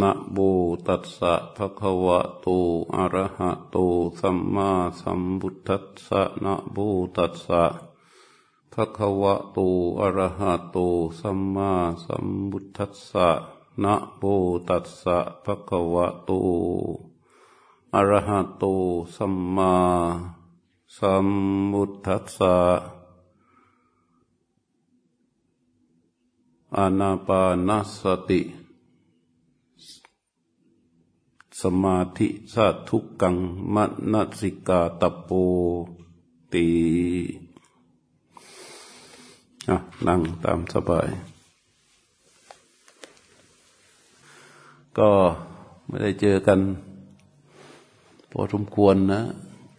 นะโมตัสสะภะคะวะโตอะระหะโตสัมมาสัมพุทธัสสะนะโมตัสสะภะคะวะโตอะระหะโตสัมมาสัมพุทธัสสะนะโมตัสสะภะคะวะโตอะระหะโตสัมมาสัมพุทธัสสะอานาปานสติ สมาธิสัทุกังมนสิกาตโปตีอะนั่งตามสบาย ก็ไม่ได้เจอกัน พอสมควรนะ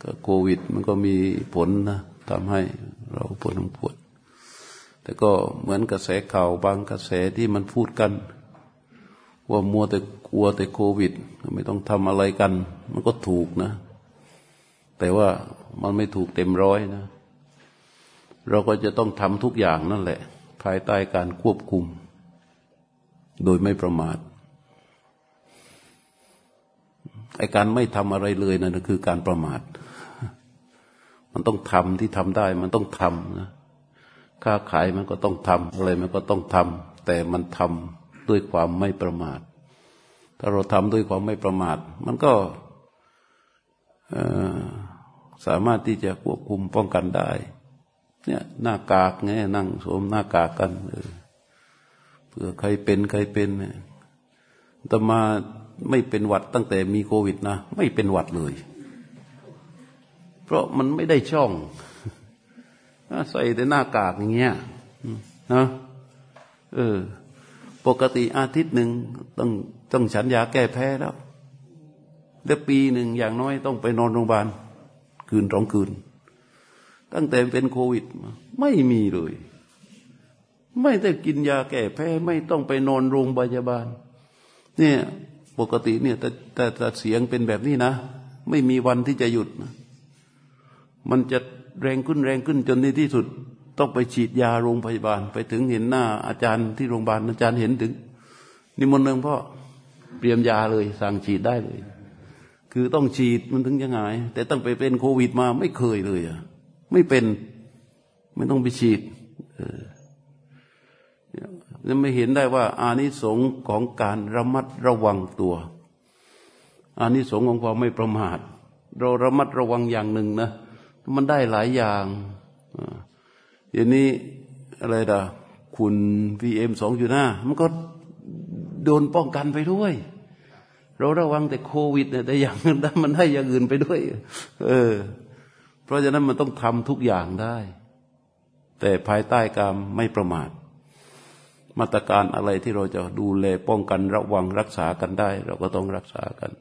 ก็โควิดมันก็มีผลนะทำให้เราปวดหัวแต่ก็เหมือนกระแสข่าวบางกระแสที่มันพูดกัน ว่ามัวแต่กลัวแต่โควิด ไม่ต้องทำอะไรกัน มันก็ถูกนะ แต่ว่ามันไม่ถูกเต็มร้อยนะ เราก็จะต้องทำทุกอย่างนั่นแหละ ภายใต้การควบคุม โดยไม่ประมาทไอการไม่ทำอะไรเลยนะั่นคือการประมาท มันต้องทำที่ทำได้ มันต้องทำนะ ค้าขายมันก็ต้องทำอะไรมันก็ต้องทำแต่มันทำ ด้วยความไม่ประมาท ถ้าเราทำด้วยความไม่ประมาท มันก็สามารถที่จะควบคุมป้องกันได้ เนี่ยหน้ากากไงนั่งสวมหน้ากากกันเผื่อใครเป็นใครเป็นเนี่ยแต่มาไม่เป็นหวัดตั้งแต่มีโควิดนะ ไม่เป็นหวัดเลย เพราะมันไม่ได้ช่อง ใส่แต่หน้ากากอย่างเงี้ยนะเออ ปกติอาทิตย์หนึ่งต้องต้องฉันยาแก้แพ้แล้วเดือนปีหนึ่งอย่างน้อยต้องไปนอนโรงพยาบาล คืนสองคืน ตั้งแต่เป็นโควิด ไม่มีเลย ไม่ได้กินยาแก้แพ้ ไม่ต้องไปนอนโรงพยาบาล เนี่ยปกติเนี่ยแต่แต่แต่เสียงเป็นแบบนี้นะ ไม่มีวันที่จะหยุดนะมันจะแรงขึ้นแรงขึ้นจนในที่สุด ต้องไปฉีดยาโรงพยาบาล ไปถึงเห็นหน้าอาจารย์ที่โรงพยาบาลอาจารย์เห็นถึง นิมนต์หนึ่งพ่อเตรียมยาเลยสั่งฉีดได้เลย คือต้องฉีดมันถึงจะหาย แต่ตั้งไปเป็นโควิดมาไม่เคยเลยอะไม่เป็นไม่ต้องไปฉีดเออจะไม่เห็นได้ว่า อานิสงส์ของการระมัดระวังตัว อานิสงส์ของความไม่ประมาท เราระมัดระวังอย่างหนึ่งนะ มันได้หลายอย่าง อย่างนี้อะไรด่ะคุณพีเอ็มสองจุดห้ามันก็โดนป้องกันไปด้วย เราระวังแต่โควิดเนี่ยแต่อย่างนั้นมันได้อย่างอื่นไปด้วย เออ เพราะฉะนั้นมันต้องทำทุกอย่างได้ แต่ภายใต้การไม่ประมาท มาตรการอะไรที่เราจะดูแลป้องกันระวังรักษากันได้ เราก็ต้องรักษากัน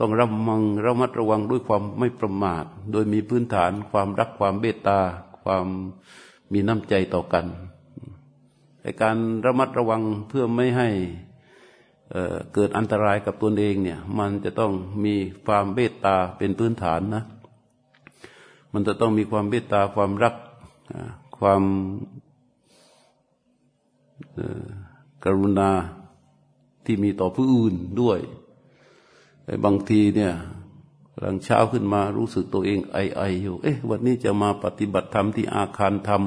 ต้องระมังระมัดระวังด้วยความไม่ประมาท โดยมีพื้นฐานความรักความเมตตา ความมีน้ำใจต่อกันในการระมัดระวังเพื่อไม่ให้เกิดอันตรายกับตนเองเนี่ย มันจะต้องมีความเมตตาเป็นพื้นฐานนะ มันจะต้องมีความเมตตาความรักความกรุณาที่มีต่อผู้อื่นด้วย บางทีเนี่ย หลังเช้าขึ้นมารู้สึกตัวเองไอไออยู่ เอ๊ะ วันนี้จะมาปฏิบัติธรรมที่อาคารธรรม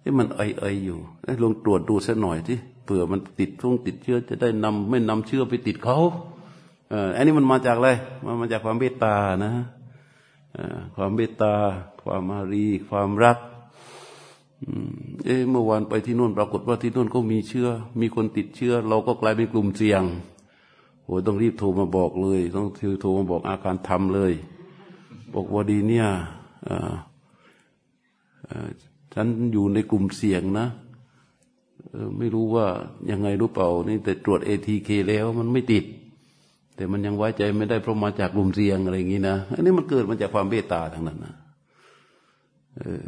เอ๊ะมันไอไออยู่เอ๊ะลองตรวจดูสักหน่อยที่เผื่อมันติดช่วงติดเชื้อจะได้นำไม่นำเชื้อไปติดเขาเอออันนี้มันมาจากอะไรมันมาจากความเมตตานะความเมตตา ความมารี ความรักเอ๊ะเมื่อวานไปที่นู่นปรากฏว่าที่นู่นก็มีเชื้อ มีคนติดเชื้อ เราก็กลายเป็นกลุ่มเสี่ยง โอ้ต้องรีบโทรมาบอกเลย ต้องโทรมาบอกอาการทำเลย บอกว่าดีเนี่ยฉันอยู่ในกลุ่มเสี่ยงนะไม่รู้ว่ายังไงรู้เปล่า นี่แต่ตรวจเอทีเคแล้วมันไม่ติด แต่มันยังไว้ใจไม่ได้เพราะมาจากกลุ่มเสี่ยงอะไรอย่างนี้นะอันนี้มันเกิดมาจากความเมตตาทั้งนั้นนะเออ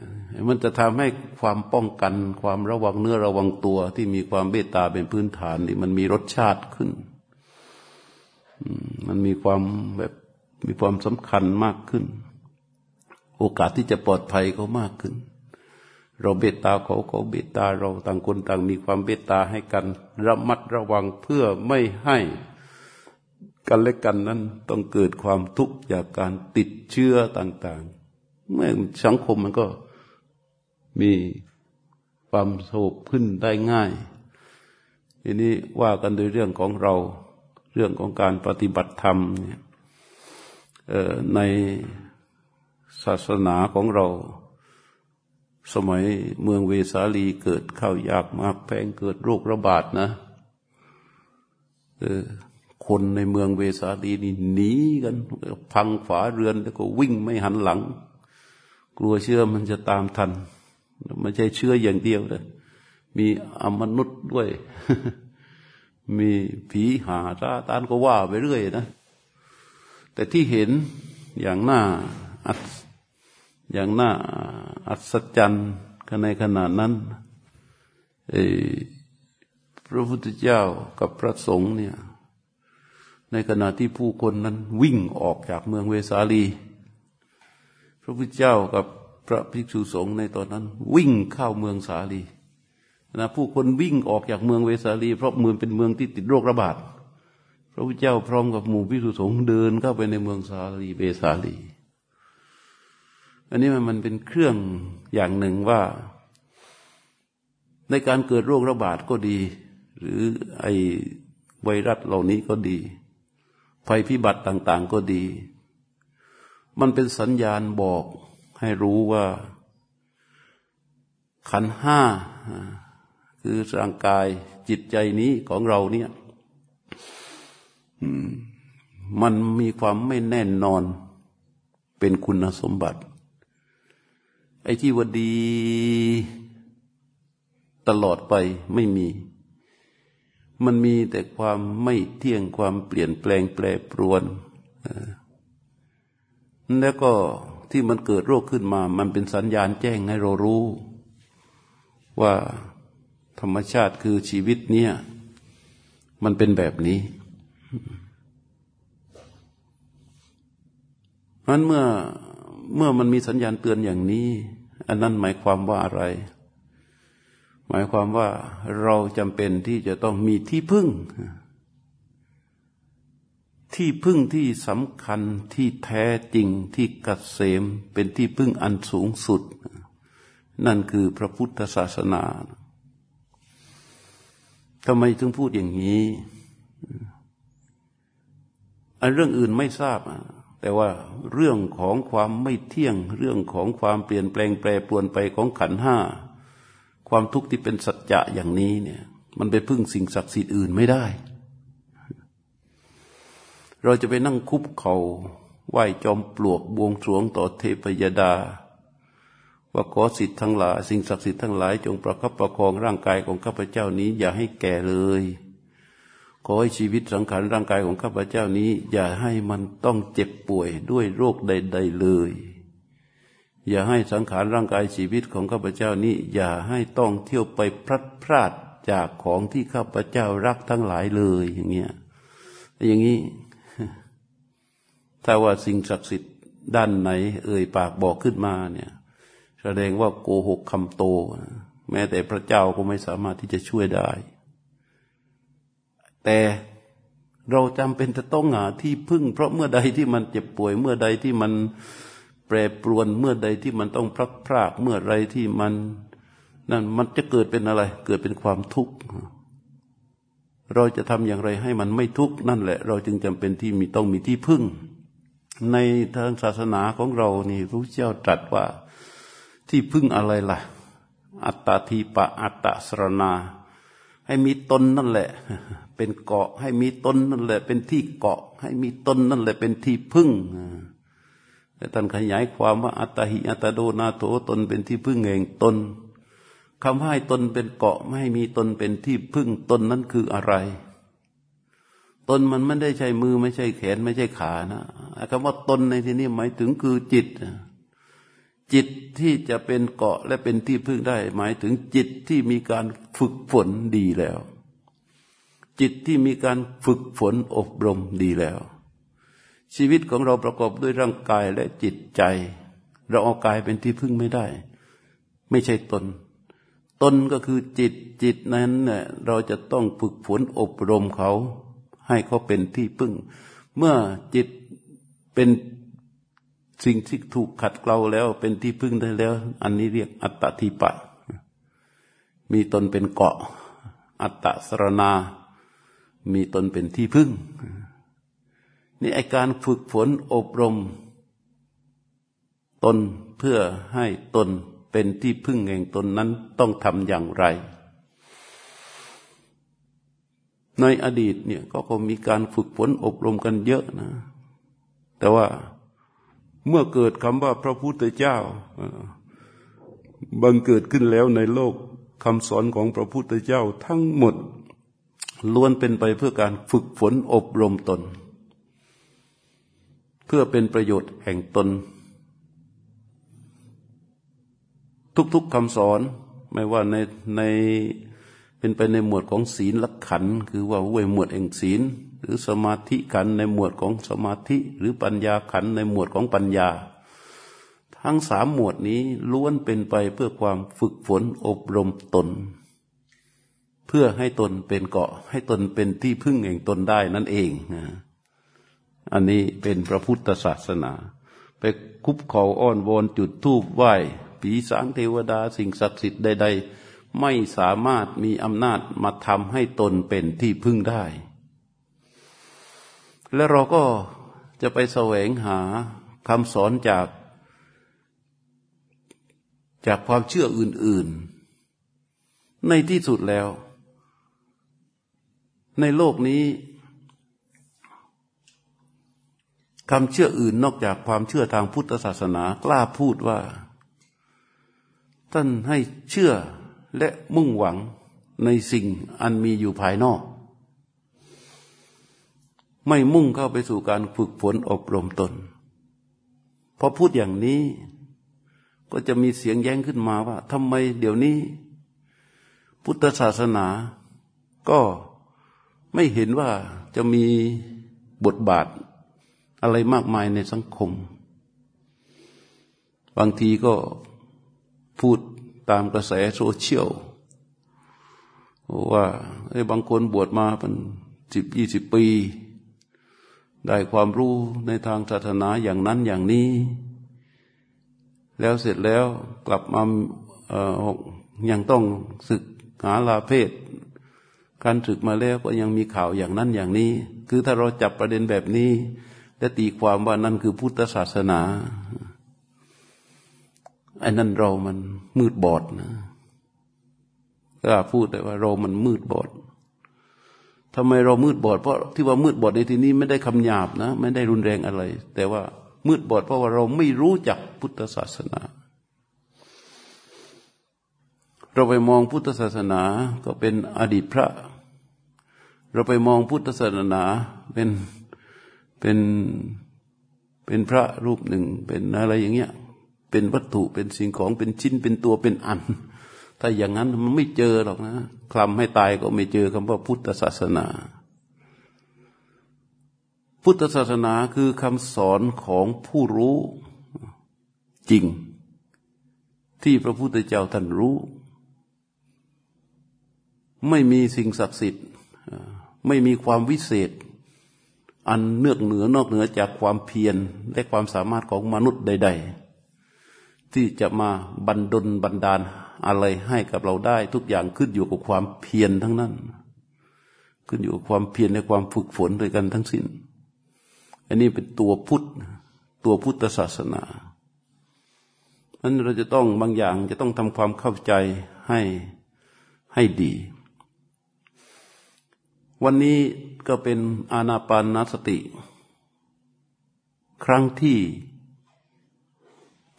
มันจะทำให้ความป้องกัน ความระวังเนื้อระวังตัวที่มีความเมตตาเป็นพื้นฐานนี่มันมีรสชาติขึ้น มันมีความแบบมีความสำคัญมากขึ้น โอกาสที่จะปลอดภัยก็มากขึ้น เราเบตตาเขาเขาเบตตาเราต่างคนต่างมีความเบตตาให้กัน ระมัดระวังเพื่อไม่ให้กันและกันนั้นต้องเกิดความทุกข์จากการติดเชื้อต่างๆเมื่อสังคมมันก็มีความโศกขึ้นได้ง่าย ทีนี้ว่ากันโดยเรื่องของเรา เรื่องของการปฏิบัติธรรมเนี่ยในศาสนาของเรา สมัยเมืองเวสาลีเกิดข้าวยากมากแพงเกิดโรคระบาดนะคนในเมืองเวสาลีนี่หนีกัน พังฝาเรือนแล้วก็วิ่งไม่หันหลัง กลัวเชื่อมันจะตามทัน ไม่ใช่เชื่ออย่างเดียวนะมีอมนุษย์ด้วย มีผีหาตาตานก็ว่าไปเรื่อยนะ แต่ที่เห็นอย่างหน้าอัศอย่างหน้าอัศจรรย์ในขณะนั้นพระพุทธเจ้ากับพระสงฆ์เนี่ย ในขณะที่ผู้คนนั้นวิ่งออกจากเมืองเวสาลี พระพุทธเจ้ากับพระภิกษุสงฆ์ในตอนนั้น วิ่งเข้าเมืองสาลี นะผู้คนวิ่งออกจากเมืองเวสาลี เพราะเมืองเป็นเมืองที่ติดโรคระบาด พระพุทธเจ้าพร้อมกับหมู่ภิกษุสงฆ์เดินเข้าไปในเมืองสาลีเวสาลี อันนี้มันมันเป็นเครื่องอย่างหนึ่งว่า ในการเกิดโรคระบาดก็ดี หรือไอไวรัสเหล่านี้ก็ดี ภัยพิบัติต่าง ๆก็ดี มันเป็นสัญญาณบอกให้รู้ว่าขันห้า คือร่างกายจิตใจนี้ของเราเนี่ยมันมีความไม่แน่นอนเป็นคุณสมบัติ ไอ้ที่ว่าดีตลอดไปไม่มี มันมีแต่ความไม่เที่ยงความเปลี่ยนแปลงแปรปรวนแล้วก็ที่มันเกิดโรคขึ้นมา มันเป็นสัญญาณแจ้งให้เรารู้ ว่า ธรรมชาติคือชีวิตเนี่ย มันเป็นแบบนี้นั้นเมื่อเมื่อมันมีสัญญาณเตือนอย่างนี้ อันนั้นหมายความว่าอะไร หมายความว่าเราจำเป็นที่จะต้องมีที่พึ่ง ที่พึ่งที่สำคัญที่แท้จริงที่กเกษมเป็นที่พึ่งอันสูงสุด นั่นคือพระพุทธศาสนา ทำไมถึงพูดอย่างนี้อันเรื่องอื่นไม่ทราบ แต่ว่าเรื่องของความไม่เที่ยง เรื่องของความเปลี่ยนแปลงแปรปรวนไปของขันห้า ความทุกข์ที่เป็นสัจจะอย่างนี้เนี่ย มันไปพึ่งสิ่งศักดิ์สิทธิ์อื่นไม่ได้ เราจะไปนั่งคุบเขา่าไหว้จอมปลวกบวงสรวงต่อเทพยดา ว่าขอสิทธิ์ทั้งหลายสิ่งศักดิ์สิทธิ์ทั้งหลาย จงประคับประคองร่างกายของข้าพเจ้านี้ อย่าให้แก่เลย ขอให้ชีวิตสังขารร่างกายของข้าพเจ้านี้ อย่าให้มันต้องเจ็บป่วยด้วยโรคใด ๆ เลย อย่าให้สังขารร่างกายชีวิตของข้าพเจ้านี้ อย่าให้ต้องเที่ยวไปพลัดพรากจากของที่ข้าพเจ้ารักทั้งหลายเลยอย่างเงี้ยอย่างนี้ถ้าว่าสิ่งศักดิ์สิทธิ์ด้านไหน เอ่ยปากบอกขึ้นมาเนี่ย แสดงว่าโกหกคำโต แม้แต่พระเจ้าก็ไม่สามารถที่จะช่วยได้ แต่เราจำเป็นจะต้องหาที่พึ่ง เพราะเมื่อใดที่มันเจ็บป่วย เมื่อใดที่มันแปรปรวน เมื่อใดที่มันต้องพลักพรากเมื่อไรที่มันนั่นมันจะเกิดเป็นอะไร เกิดเป็นความทุกข์เราจะทำอย่างไรให้มันไม่ทุกข์นั่นแหละ เราจึงจำเป็นที่มีต้องมีที่พึ่ง ในทางศาสนาของเรานี่พระเจ้าตรัสว่า ที่พึ่งอะไรล่ะ อัตตาทีปะอัตตสรณา ให้มีตนนั่นแหละ เป็นเกาะ ให้มีตนนั่นแหละ เป็นที่เกาะ ให้มีตนนั่นแหละ เป็นที่พึ่งแต่ท่านขยายความว่าอัตหิอัตโดนาโถตนเป็นที่พึ่งเองตนคำให้ตนเป็นเกาะไม่ให้มีตนเป็นที่พึ่งตนนั้นคืออะไร ตนมันไม่ได้ใช้มือไม่ใช่แขนไม่ใช่ขานะคำว่าตนในที่นี้หมายถึงคือจิต จิตที่จะเป็นเกาะและเป็นที่พึ่งได้ หมายถึงจิตที่มีการฝึกฝนดีแล้ว จิตที่มีการฝึกฝนอบรมดีแล้ว ชีวิตของเราประกอบด้วยร่างกายและจิตใจ เราเอากายเป็นที่พึ่งไม่ได้ ไม่ใช่ตน ตนก็คือจิตจิตนั้นเนี่ยเราจะต้องฝึกฝนอบรมเขา ให้เขาเป็นที่พึ่ง เมื่อจิตเป็น สิ่งที่ถูกขัดเกลาแล้ว เป็นที่พึ่งได้แล้ว อันนี้เรียกอัตตทิปะ มีตนเป็นเกาะ อัตตสรณา มีตนเป็นที่พึ่ง นี่ไอการฝึกฝนอบรม ตนเพื่อให้ตนเป็นที่พึ่งแห่งตนนั้นต้องทำอย่างไร ในอดีตเนี่ยก็ก็มีการฝึกฝนอบรมกันเยอะนะ แต่ว่า เมื่อเกิดคำว่าพระพุทธเจ้าบังเกิดขึ้นแล้วในโลกคำสอนของพระพุทธเจ้าทั้งหมดล้วนเป็นไปเพื่อการฝึกฝนอบรมตน เพื่อเป็นประโยชน์แห่งตน ทุกๆคำสอนไม่ว่าในในเป็นไปในหมวดของศีลลักขันคือว่าเวหมวดแห่งศีล หรือสมาธิขันในหมวดของสมาธิ หรือปัญญาขันในหมวดของปัญญา ทั้งสามหมวดนี้ล้วนเป็นไปเพื่อความฝึกฝนอบรมตน เพื่อให้ตนเป็นเกาะ ให้ตนเป็นที่พึ่งแห่งตนได้นั่นเองอันนี้เป็นพระพุทธศาสนา ไปคุบเขาอ้อนวอนจุดธูปไหว้ผีสางเทวดาสิ่งศักดิ์สิทธิ์ใด ๆ ไม่สามารถมีอำนาจมาทำให้ตนเป็นที่พึ่งได้ และเราก็จะไปแสวงหาคำสอนจาก จากความเชื่ออื่น ๆ ในที่สุดแล้ว ในโลกนี้คำเชื่ออื่นนอกจากความเชื่อทางพุทธศาสนากล้าพูดว่า ท่านให้เชื่อและมุ่งหวังในสิ่งอันมีอยู่ภายนอก ไม่มุ่งเข้าไปสู่การฝึกฝนอบรมตน พอพูดอย่างนี้ ก็จะมีเสียงแย้งขึ้นมาว่าทำไมเดี๋ยวนี้ พุทธศาสนา ก็ไม่เห็นว่าจะมีบทบาทอะไรมากมายในสังคม บางทีก็พูดตามกระแสโซเชียลว่าไอ้บางคนบวชมาเป็นสิบยี่สิบปี ได้ความรู้ในทางศาสนาอย่างนั้นอย่างนี้ แล้วเสร็จแล้วกลับมาออยังต้องศึกหาลาเพศการศึกมาแล้วก็ยังมีข่าวอย่างนั้นอย่างนี้ คือถ้าเราจับประเด็นแบบนี้ และตีความว่านั่นคือพุทธศาสนาไอ้นั่นเรามันมืดบอดนะก็พูดแต่ว่าเรามันมืดบอด ทำไมเรามืดบอด เพราะที่ว่ามืดบอดในที่นี้ไม่ได้คำหยาบนะ ไม่ได้รุนแรงอะไร แต่ว่ามืดบอดเพราะว่าเราไม่รู้จักพุทธศาสนา เราไปมองพุทธศาสนาก็เป็นอดีตพระ เราไปมองพุทธศาสนาเป็นเป็นเป็นพระรูปหนึ่งเป็นอะไรอย่างเงี้ย เป็นวัตถุเป็นสิ่งของเป็นชิ้นเป็นตัวเป็นอัน ถ้าอย่างนั้นมันไม่เจอหรอกนะคลำให้ตายก็ไม่เจอคำว่าพุทธศาสนา พุทธศาสนาคือคำสอนของผู้รู้จริง ที่พระพุทธเจ้าท่านรู้ ไม่มีสิ่งศักดิ์สิทธิ์ ไม่มีความวิเศษ อันเนือกเหนือนอกเหนือจากความเพียรและความสามารถของมนุษย์ใด ๆ ที่จะมาบันดลบันดาลอะไรให้กับเราได้ ทุกอย่างขึ้นอยู่กับความเพียรทั้งนั้น ขึ้นอยู่กับความเพียรในความฝึกฝนด้วยกันทั้งสิน้น อันนี้เป็นตัวพุทธตัวพุทธศาสนานั้นเราจะต้องบางอย่างจะต้องทำความเข้าใจให้ให้ดี วันนี้ก็เป็นอานาปานสติ ครั้งที่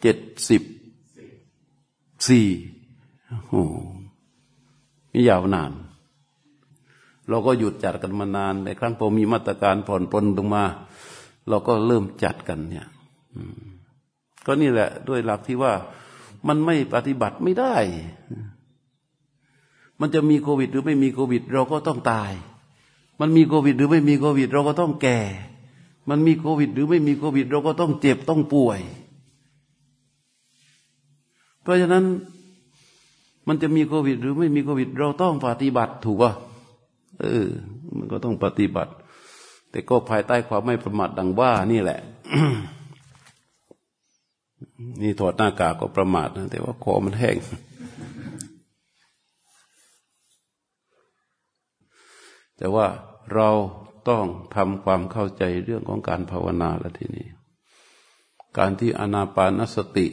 เจ็ดสิบสี่โอ้ไม่ยาวนาน เราก็หยุดจัดกันมานาน ในครั้งพอมีมาตรการผ่อนปลนลงมา เราก็เริ่มจัดกันเนี่ยก็นี่แหละ ด้วยหลักที่ว่ามันไม่ปฏิบัติไม่ได้ มันจะมีโควิด หรือไม่มีโควิด เราก็ต้องตาย มันมีโควิด หรือไม่มีโควิด เราก็ต้องแก่ มันมีโควิด หรือไม่มีโควิด เราก็ต้องเจ็บต้องป่วย เพราะฉะนั้นมันจะมีโควิด หรือไม่มีโควิด เราต้องปฏิบัติถูกป่ะเออ มันก็ต้องปฏิบัติ แต่ก็ภายใต้ความไม่ประมาทดังว่านี่แหละ นี่ถอดหน้ากากก็ประมาทนะแต่ว่าคอมันแห้งแต่ว่าเราต้องทำความเข้าใจเรื่องของการภาวนาล้วทีนี้ การที่อนาปานสติ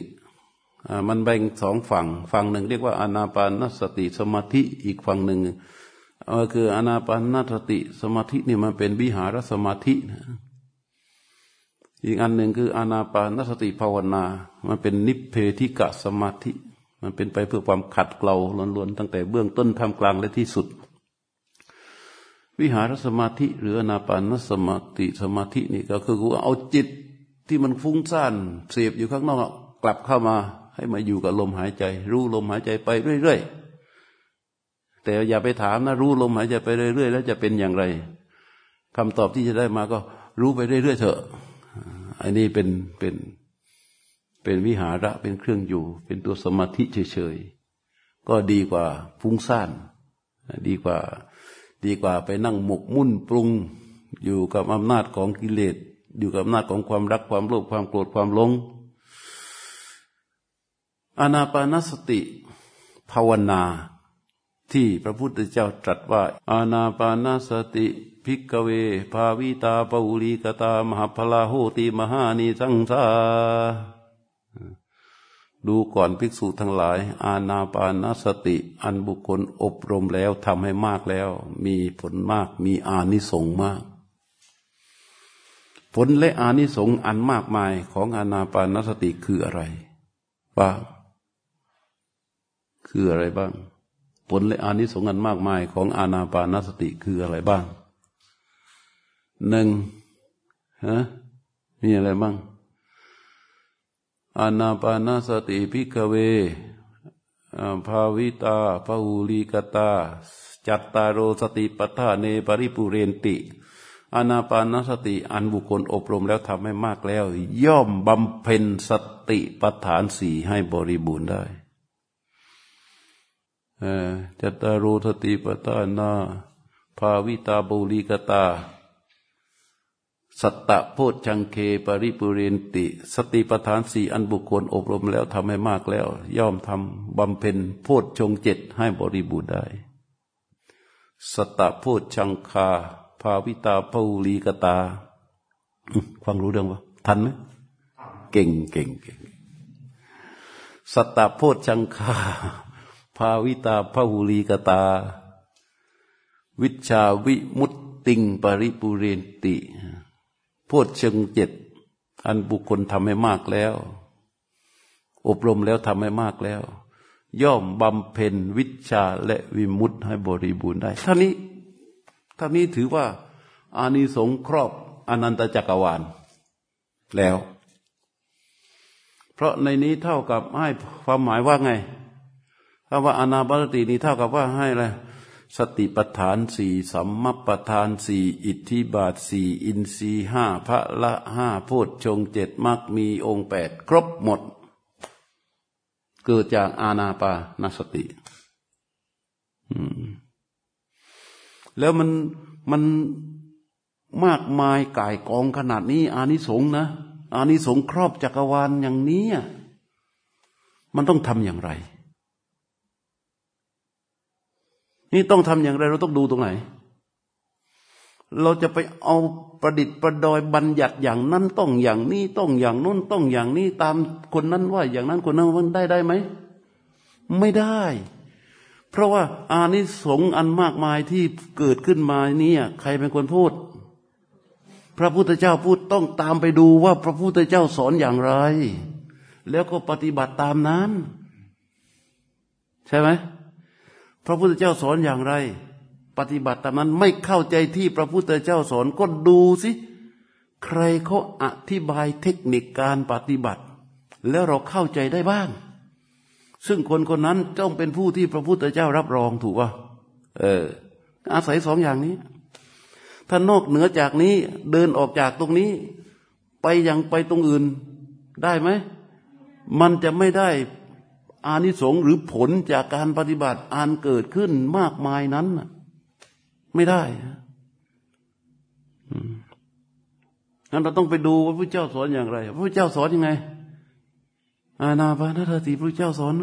มันแบ่งสองฝั่ง ฝั่งหนึ่งเรียกว่าอนาปานสติสมาธิอีกฝั่งหนึ่งก็คืออนาปานสติสมาธินี่มันเป็นวิหารสมาธินะอีกอันหนึ่งคืออนาปานสติภาวนา มันเป็นนิพเพธิกะสมาธิ มันเป็นไปเพื่อความขัดเกลาล้วนๆตั้งแต่เบื้องต้นทำกลางและที่สุด วิหารสมาธิ หรืออนาปานสมาธิสมาธินี่ก็คือเอาจิตที่มันฟุ้งซ่านเสียบอยู่ข้างนอกกลับเข้ามา ให้มาอยู่กับลมหายใจ รู้ลมหายใจไปเรื่อยๆแต่อย่าไปถามนะรู้ลมหายใจไปเรื่อยๆแล้วจะเป็นอย่างไรคำตอบที่จะได้มาก็ รู้ไปเรื่อยๆเถอะอันนี้เป็นเป็นเป็นวิหาระเป็นเครื่องอยู่ เป็นตัวสมาธิเฉยๆก็ดีกว่าฟุ้งซ่านดีกว่า ดีกว่าไปนั่งหมกมุ่นปรุง อยู่กับอำนาจของกิเลสอยู่กับอำนาจของความรักความโลภความโกรธความหลง อานาปานสติภาวนาที่พระพุทธเจ้าตรัสว่า อานาปานสติภิกเว ภาวิตาปูริกตามหาพลาโหติมหานิสังสาดูก่อนภิกษุทั้งหลาย อาณาปานสติ อันบุคคลอบรมแล้วทำให้มากแล้ว มีผลมากมีอานิสงส์มาก ผลและอานิสงส์อันมากมายของอาณาปานสติคืออะไรบ้า คืออะไรบ้าง ผลและอานิสงส์อันมากมายของอานาปานสติคืออะไรบ้างหนึ่งฮะมีอะไรบ้างอานาปานาสติพิกเวภาวิตาภาหูลีกตา จัตตารโรสติปัฏฐานเนปริปุเรนติอานาปานสติอันบุคคลอบรมแล้วทำให้มากแล้ว ย่อมบำเพ็ญสติปัฏฐานสี่ให้บริบูรณ์ได้ จัตตารโรสติปัฏฐานาภาวิตาบุลีกตา สัตตะโพชังเคปริปุเรนติ สติปทานสี่อันบุคคลอบรมแล้วทำให้มากแล้ว ย่อมทำบำเพ็ญโพชงเจ็ดให้บริบูรณ์ได้สตะโพชังคา ภาวิตาภูลีกตาฟังรู้เรื่องปะทันไหมเก่งเก่งเก่งสตะโพชังคา ภาวิตาภูลีกตา วิชาวิมุตติงปริปุเรนติพูดเชิงเจ็ดอันบุคคลทำให้มากแล้ว อบรมแล้วทำให้มากแล้ว ย่อมบำเพ็ญวิชาและวิมุตให้บริบูรณ์ได้ท่านี้ท่านี้ถือว่า อานิสงส์ครอบอนันตจักรวาลแล้ว เพราะในนี้เท่ากับให้ความหมายว่าไง คำว่าอนาบารตินี้เท่ากับว่าให้อะไรสติปทานสี่สัมมัปทานสี่อิทธิบาทสี่อินทรีห้าพระละห้าโพชฌงเจ็ดมักมีองค์แปดครบหมด เกิดจากอาณาปานสติแล้วมันมันมากมายก่ายกองขนาดนี้ อานิสงส์นะ อานิสงส์ครอบจักรวาลอย่างนี้ มันต้องทำอย่างไร นี่ต้องทำอย่างไรเราต้องดูตรงไหน เราจะไปเอาประดิษฐ์ประดอยบัญญัติอย่างนั้นต้องอย่างนี้ต้องอย่างนู้นต้องอย่างนี้ตามคนนั้นว่า อย่างนั้นคนนั้นมันได้ได้ไหมไม่ได้ เพราะว่าอานิสงส์อันมากมายที่เกิดขึ้นมานี่ใครเป็นคนพูด พระพุทธเจ้าพูดต้องตามไปดูว่าพระพุทธเจ้าสอนอย่างไร แล้วก็ปฏิบัติตามนั้น ใช่ไหม พระพุทธเจ้าสอนอย่างไร ปฏิบัติตามนั้นไม่เข้าใจที่พระพุทธเจ้าสอนก็ดูสิใครเขาอธิบายเทคนิคการปฏิบัติ แล้วเราเข้าใจได้บ้าง ซึ่งคนคนนั้นต้องเป็นผู้ที่พระพุทธเจ้ารับรองถูกป่ะเออ อาศัยสองอย่างนี้ ถ้านอกเหนือจากนี้เดินออกจากตรงนี้ ไปยังไปตรงอื่นได้ไหม มันจะไม่ได้ อานิสงส์หรือผลจากการปฏิบัติอันเกิดขึ้นมากมายนั้นไม่ได้งั้นเราต้องไปดูว่าพระเจ้าสอนอย่างไรพระเจ้าสอนยังไง อาณาปานสติพระเจ้าสอน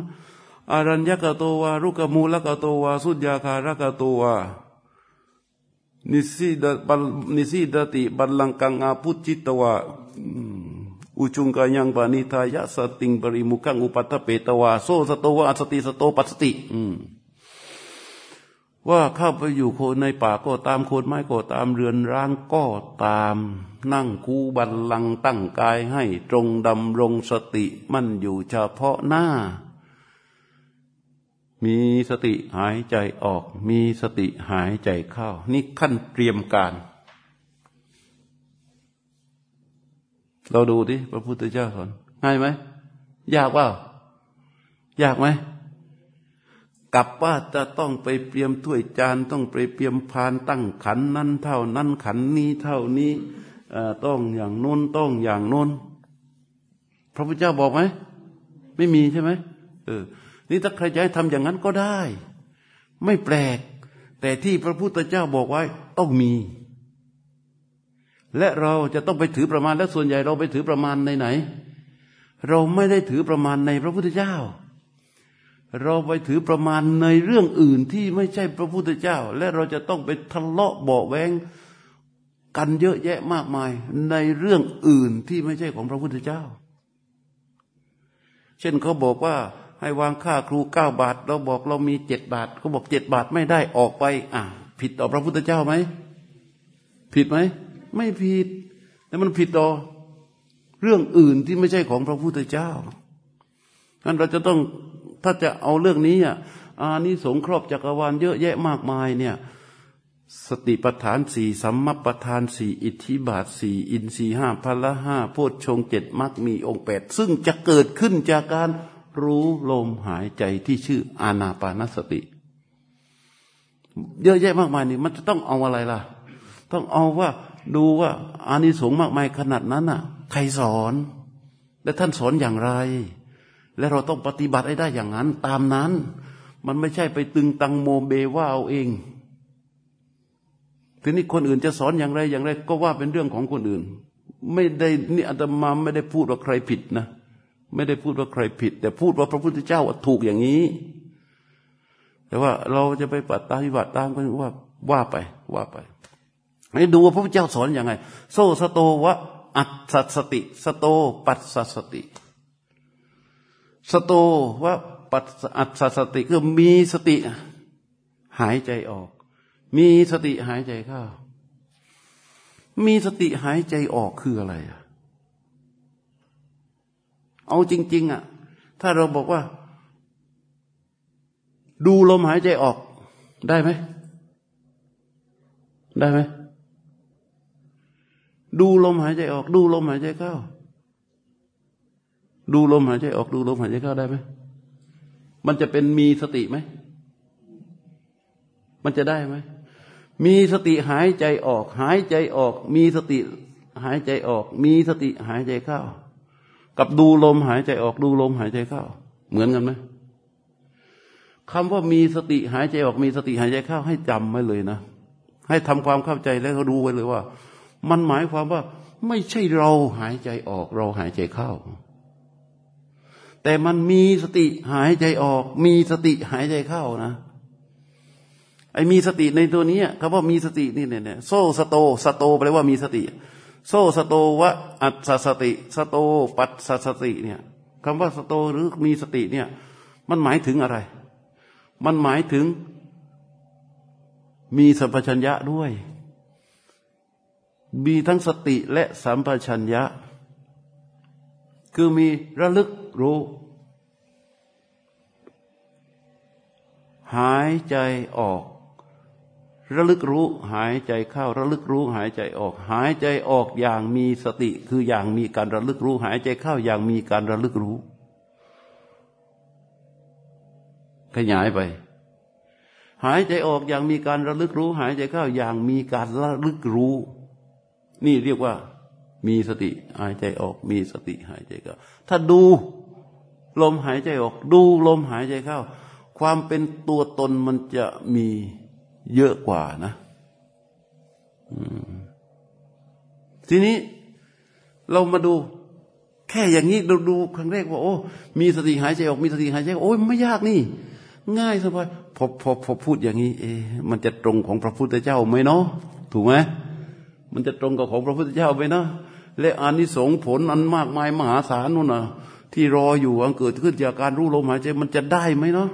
อารัญญกโตวารุกมูลกโตวาสุญญาคารกโตวานิสีดนิสีดติบัลลังกังอาพุจิตวา อุจุงกายังปานิทายะสติงปริมุขังอุปัตเปตวาโซสตวาสติสโตปัสติว่าเข้าไปอยู่โคนในป่าก็ตามโคนไม้ก็ตามเรือนร้างก็ตาม นั่งคูบัลลังตั้งกายให้ตรงดำรงสติมั่นอยู่เฉพาะหน้า มีสติหายใจออก มีสติหายใจเข้า นี่ขั้นเตรียมการ เราดูดิพระพุทธเจ้าสอนง่ายไหมยากเปล่ายากไหมกับว่าจะต้องไปเตรียมถ้วยจานต้องไปเตรียมพานตั้งขันนั้นเท่านั้นขันนี้เท่านี้ต้องอย่างโน้นต้องอย่างโน้น พระพุทธเจ้าบอกไหมไม่มีใช่ไหมเออ นี่ถ้าใครจะให้ทำอย่างนั้นก็ได้ ไม่แปลก แต่ที่พระพุทธเจ้าบอกไว้ต้องมี และเราจะต้องไปถือประมาณและส่วนใหญ่เราไปถือประมาณในไหน เราไม่ได้ถือประมาณในพระพุทธเจ้า เราไปถือประมาณในเรื่องอื่นที่ไม่ใช่พระพุทธเจ้า และเราจะต้องไปทะเลาะเบาแวงกันเยอะแยะมากมายในเรื่องอื่นที่ไม่ใช่ของพระพุทธเจ้า เช่นเขาบอกว่าให้วางค่าครูเก้าบาท เราบอกเรามีเจ็ดบาทเขาบอกเจ็ดบาทไม่ได้ออกไป อะ ผิดต่อพระพุทธเจ้าไหมผิดไหม ไม่ผิด แต่มันผิดต่อเรื่องอื่นที่ไม่ใช่ของพระพุทธเจ้างั้นเราจะต้องถ้าจะเอาเรื่องนี้อะอานิสงส์ครอบจักรวาลเยอะแยะมากมายเนี่ยสติปัฏฐานสี่สัมมัปทานสี่อิทธิบาทสี่อินทรีห้าพละห้าโพชฌงเจ็ดมักมีองค์แปดซึ่งจะเกิดขึ้นจากการรู้ลมหายใจที่ชื่ออานาปานสติ เยอะแยะมากมายนี่มันจะต้องเอาอะไรล่ะ ต้องเอาว่า ดูว่าอานิสงส์มากมายขนาดนั้นน่ะ ใครสอน และท่านสอนอย่างไร และเราต้องปฏิบัติให้ได้อย่างนั้น ตามนั้น มันไม่ใช่ไปตึงตังโมเบว่าเอาเองทีนี้คนอื่นจะสอนอย่างไรอย่างไร ก็ว่าเป็นเรื่องของคนอื่น ไม่ได้นี่อาตมาไม่ได้พูดว่าใครผิดนะ ไม่ได้พูดว่าใครผิด แต่พูดว่าพระพุทธเจ้าถูกอย่างนี้ แต่ว่าเราจะไปปฏิบัติตามกันว่าว่าไป ว่าไป ให้ดูว่าพระพุทธเจ้าสอนอย่างไง โซสโตวะอัตสสติ สโตปัสสสติ สโตวะปัสอัตสสติคือมีสติหายใจออก มีสติหายใจเข้า มีสติหายใจออกคืออะไรอะเอาจริง ๆอะถ้าเราบอกว่า ดูลมหายใจออกได้ไหมได้ไหม ดูลมหายใจออก ดูลมหายใจเข้า ดูลมหายใจออก ดูลมหายใจเข้าได้ไหมมันจะเป็นมีสติไหม มันจะได้ไหม มีสติหายใจออก หายใจออก มีสติหายใจออก มีสติหายใจเข้า กับดูลมหายใจออก ดูลมหายใจเข้า เหมือนกันไหมคำว่ามีสติหายใจออก มีสติหายใจเข้าให้จำไว้เลยนะ ให้ทำความเข้าใจแล้วก็รู้ไว้เลยว่า มันหมายความว่า ไม่ใช่เราหายใจออก เราหายใจเข้า แต่มันมีสติหายใจออก มีสติหายใจเข้านะไอ้มีสติในตัวนี้คำว่ามีสตินี่เนี่ยโซสโตสโตแปลว่ามีสติ โซสโตวะอัตสติ สโตปัตสสติเนี่ยคำว่าสโตหรือมีสติเนี่ย มันหมายถึงอะไร มันหมายถึงมีสัมปชัญญะด้วย มีทั้งสติและสัมปชัญญะ คือมีระลึกรู้ หายใจออก ระลึกรู้หายใจเข้า ระลึกรู้หายใจออก หายใจออกอย่างมีสติ คืออย่างมีการระลึกรู้ หายใจเข้าอย่างมีการระลึกรู้ ขยายไปหายใจออกอย่างมีการระลึกรู้ หายใจเข้าอย่างมีการระลึกรู้ นี่เรียกว่ามีสติหายใจออก มีสติหายใจเข้าถ้าดูลมหายใจออก ดูลมหายใจเข้า ความเป็นตัวตนมันจะมีเยอะกว่านะทีนี้เรามาดู แค่อย่างนี้เราดูครั้งแรกว่า โอ้ มีสติหายใจออกมีสติหายใจโอ้ยไม่ยากนี่ ง่ายสบายพอพอพอพูดอย่างนี้ เอ๊มันจะตรงของพระพุทธเจ้าไหมเนาะถูกไหม มันจะตรงกับของพระพุทธเจ้าไหมเนะ และอานิสงส์ผลอันมากมายมหาศาลนู่นน่ะที่รออยู่อันเกิดขึ้นจากการรู้ลมหายใจมันจะได้ไหมเนาะ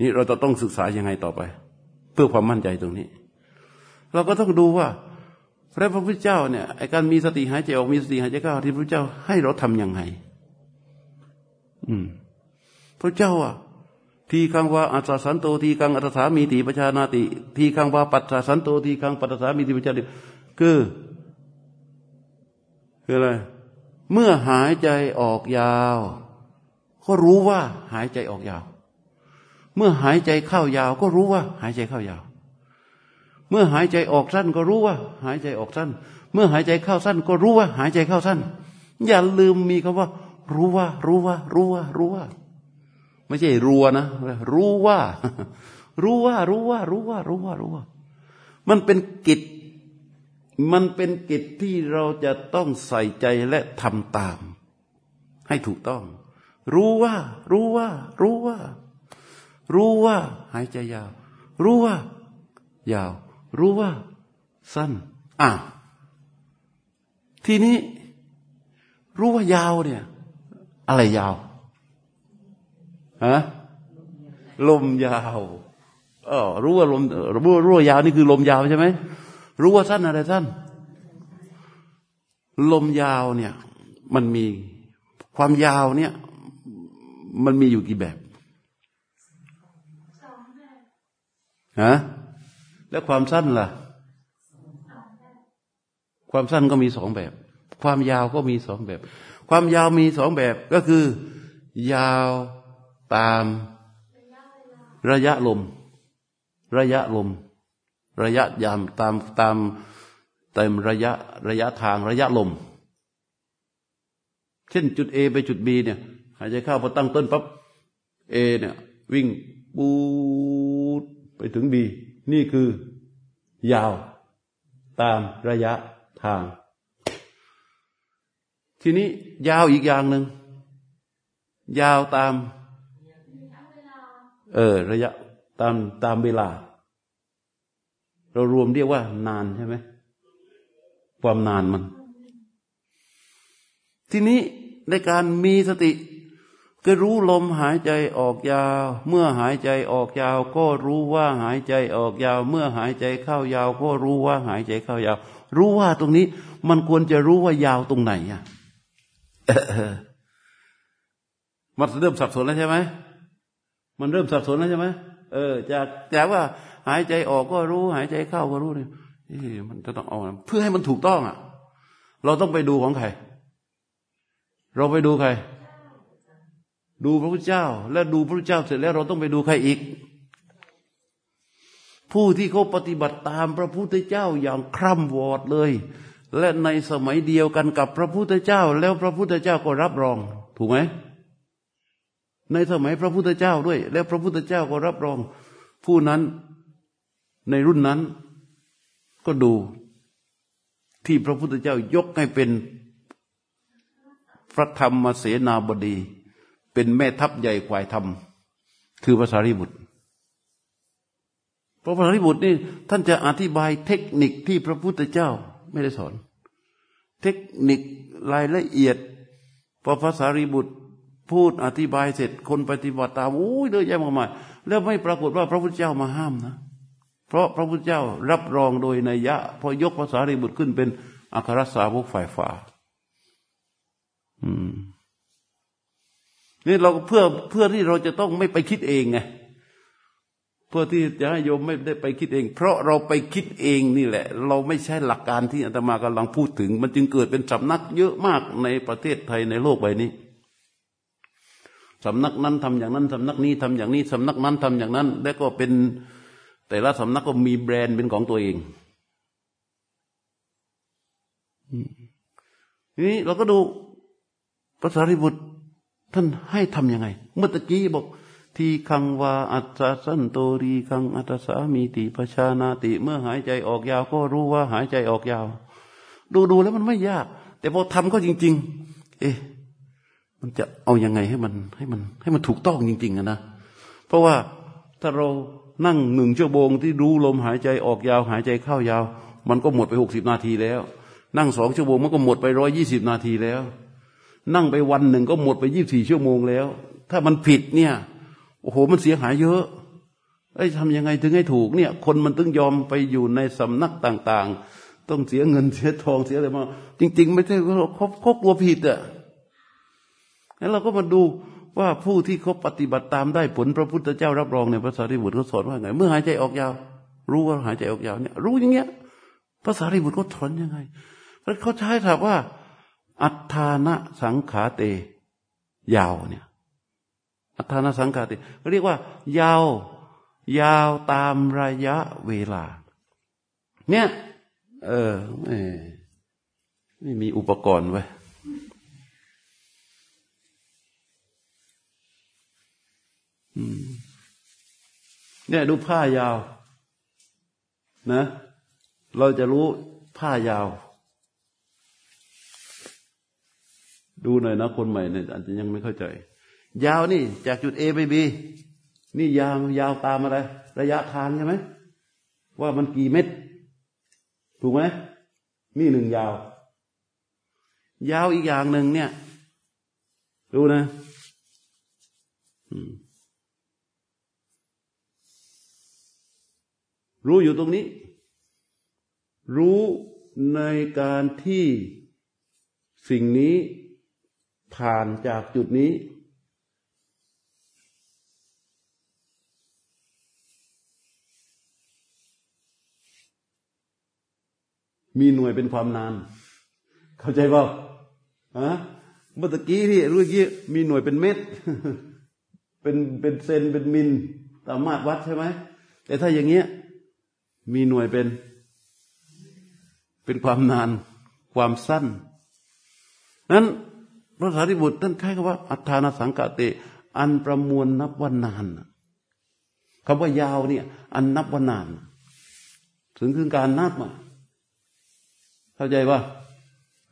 นี่เราจะต้องศึกษายังไงต่อไป เพื่อความมั่นใจตรงนี้ เราก็ต้องดูว่าพระพุทธเจ้าเนี่ยไอการมีสติหายใจออกมีสติหายใจเข้าที่พระเจ้าให้เราทํำยังไง อืม พระเจ้าอะทีคังว่าอัศสันโตทีคังอัตสามีติปชานาติ ทีคังว่าปัสสันโตทีคังปัสสามีติปชาติ คือ คืออะไร เมื่อหายใจออกยาว ก็รู้ว่าหายใจออกยาว เมื่อหายใจเข้ายาว ก็รู้ว่า หายใจเข้ายาว เมื่อหายใจออกสั้นก็รู้ว่า หายใจออกสั้น เมื่อหายใจเข้าสั้น ก็รู้ว่า หายใจเข้าสั้น อย่าลืมมีคำว่า รู้ว่า รู้ว่า รู้ว่า รู้ว่า ไม่ใช่รัวนะ รู้ว่า รู้ว่า รู้ว่า รู้ว่า รู้ว่า รู้ว่า มันเป็นกิจ มันเป็นกิจที่เราจะต้องใส่ใจและทำตาม ให้ถูกต้อง รู้ว่า รู้ว่า รู้ว่า รู้ว่า หายใจยาว รู้ว่า ยาว รู้ว่า สั้นอะทีนี้ รู้ว่ายาวเนี่ย อะไรยาวฮะลมยาวเออรู้ว่าลมรู้รู้ว่ายาวนี่คือลมยาวใช่ไหม รู้ว่าสั้นอะไรสั้นลมยาวเนี่ย มันมีความยาวเนี่ย มันมีอยู่กี่แบบฮะแล้วความสั้นล่ะ ความสั้นก็มีสองแบบ ความยาวก็มีสองแบบ ความยาวมีสองแบบก็คือ ยาวตามระยะลม ระยะลม ระยะยามตามตามเตามระยะระยะทางระยะลม เช่นจุด A ไปจุด B เนี่ยหายใจเข้าพอตั้งต้นปั๊บ A เนี่ย วิ่งปูดไปถึง B นี่คือยาวตามระยะทาง ทีนี้ยาวอีกอย่างหนึ่ง ยาวตาม เออ ระยะตามตามเวลา เรารวมเรียกว่านานใช่ไหมความนานมัน ทีนี้ในการมีสติก็รู้ลมหายใจออกยาว เมื่อหายใจออกยาว ก็รู้ว่าหายใจออกยาว เมื่อหายใจเข้ายาว ก็รู้ว่าหายใจเข้ายาว รู้ว่าตรงนี้มันควรจะรู้ว่ายาวตรงไหนอะมันเริ่มสับสนแล้วใช่ไหมมันเริ่มสับสนแล้วใช่ไหมเออจากจากว่า หายใจออกก็รู้ หายใจเข้าก็รู้เนี่ยมันจะต้องเอาเพื่อให้มันถูกต้องอะ เราต้องไปดูของใคร เราไปดูใคร ดูพระพุทธเจ้า แล้วดูพระพุทธเจ้าเสร็จแล้ว เราต้องไปดูใครอีก ผู้ที่เขาปฏิบัติตามพระพุทธเจ้าอย่างคร่ำวอดเลย และในสมัยเดียวกันกับพระพุทธเจ้า แล้วพระพุทธเจ้าก็รับรอง ถูกไหมในสมัยพระพุทธเจ้าด้วย แล้วพระพุทธเจ้าก็รับรอง ผู้นั้น ในรุ่นนั้นก็ดูที่พระพุทธเจ้ายกให้เป็นพระธรรมเสนาบดี เป็นแม่ทัพใหญ่ควายธรรม คือพระสารีบุตรพระสารีบุตรนี่ท่านจะอธิบายเทคนิคที่พระพุทธเจ้าไม่ได้สอน เทคนิครายละเอียดพอพระสารีบุตรพูดอธิบายเสร็จคนปฏิบัติตามโอ้ยเยอะแยะมากมายแล้วไม่ปรากฏว่าพระพุทธเจ้ามาห้ามนะ เพราะพระพุทธเจ้ารับรองโดยนัยยะ พอยกภาษาริบุตรขึ้นเป็นอัครสาวกฝ่ายฝ่าอืมนี่เราเพื่อเพื่อที่เราจะต้องไม่ไปคิดเองไงเพื่อที่จะให้โยมไม่ได้ไปคิดเอง เพราะเราไปคิดเองนี่แหละ เราไม่ใช่หลักการที่อาตมากำลังพูดถึง มันจึงเกิดเป็นสำนักเยอะมากในประเทศไทยในโลกใบนี้สำนักนั้นทำอย่างนั้นสำนักนี้ทำอย่างนี้สำนักนั้นทำอย่างนั้น แล้วก็เป็น แต่ละสำนักก็มีแบรนด์เป็นของตัวเองนี่เราก็ดูภาษาริบุตร ท่านให้ทํำยังไง เมื่อตะกี้บอก ทีคังวาอัตสันโตรีคังอัตสามีติปชานาติ เมื่อหายใจออกยาว ก็รู้ว่าหายใจออกยาว ดูดูแล้วมันไม่ยาก แต่พอทำก็จริง ๆ เอ๊ะมันจะเอาอยัางไงให้มันให้มัน ให้มันถูกต้องจริงๆนะเพราะว่า ถ้าเรานั่งหนึ่งชั่วโมงที่รู้ลมหายใจออกยาวหายใจเข้ายาว มันก็หมดไปหกสิบนาทีแล้ว นั่งสองชั่วโมงมันก็หมดไปร้อยยี่สิบนาทีแล้ว นั่งไปวันหนึ่งก็หมดไปยี่บสี่ชั่วโมงแล้ว ถ้ามันผิดเนี่ยโอ้โหมันเสียหายเยอะไอ้ทำยังไงถึงให้ถูกเนี่ย คนมันต้องยอมไปอยู่ในสำนักต่าง ๆ ต้องเสียเงินเสียทองเสียอะไรมาจริง ๆ ไม่ใช่เขาเขากลัวผิดอะแล้วเราก็มาดู ว่าผู้ที่เขาปฏิบัติตามได้ผลพระพุทธเจ้ารับรองในภาษาริบุตรเขาสอนว่าไง เมื่อหายใจออกยาว รู้ว่าหายใจออกยาวเนี่ย รู้อย่างเงี้ยภาษาริบุตรเขาสอนยังไงเขาใช้ถามว่า อัฏฐานะสังขาเต ยาวเนี่ย อัฏฐานะสังขาเตเรียกว่า ยาว ยาวตามระยะเวลา เนี่ย เออไม่มีอุปกรณ์ไว้ เนี่ยดูผ้ายาว นะ เราจะรู้ผ้ายาว ดูหน่อยนะ คนใหม่เนี่ยอาจจะยังไม่เข้าใจ ยาวนี่ จากจุด A ไป B นี่ยาวยาวตามอะไร ระยะทางใช่ไหม ว่ามันกี่เม็ด ถูกไหมนี่หนึ่งยาว ยาวอีกอย่างหนึ่งเนี่ย ดูนะ อืม รู้อยู่ตรงนี้ รู้ในการที่สิ่งนี้ผ่านจากจุดนี้ มีหน่วยเป็นความนาน เข้าใจป่าฮะเมื่อกี้ที่รู้ยี่มีหน่วยเป็นเม็ดเป็นเป็นเซนเป็นมิลสามารถวัดใช่ไหมแต่ถ้าอย่างเงี้ย มีหน่วยเป็น เป็นความนานความสั้น นั้นพระสารีบุตรท่านใช้คำว่า อัฏฐานสังกติ อันประมวลนับว่านานคำว่ายาวเนี่ย อันนับว่านาน ถึงคือการนับมาเข้าใจปะ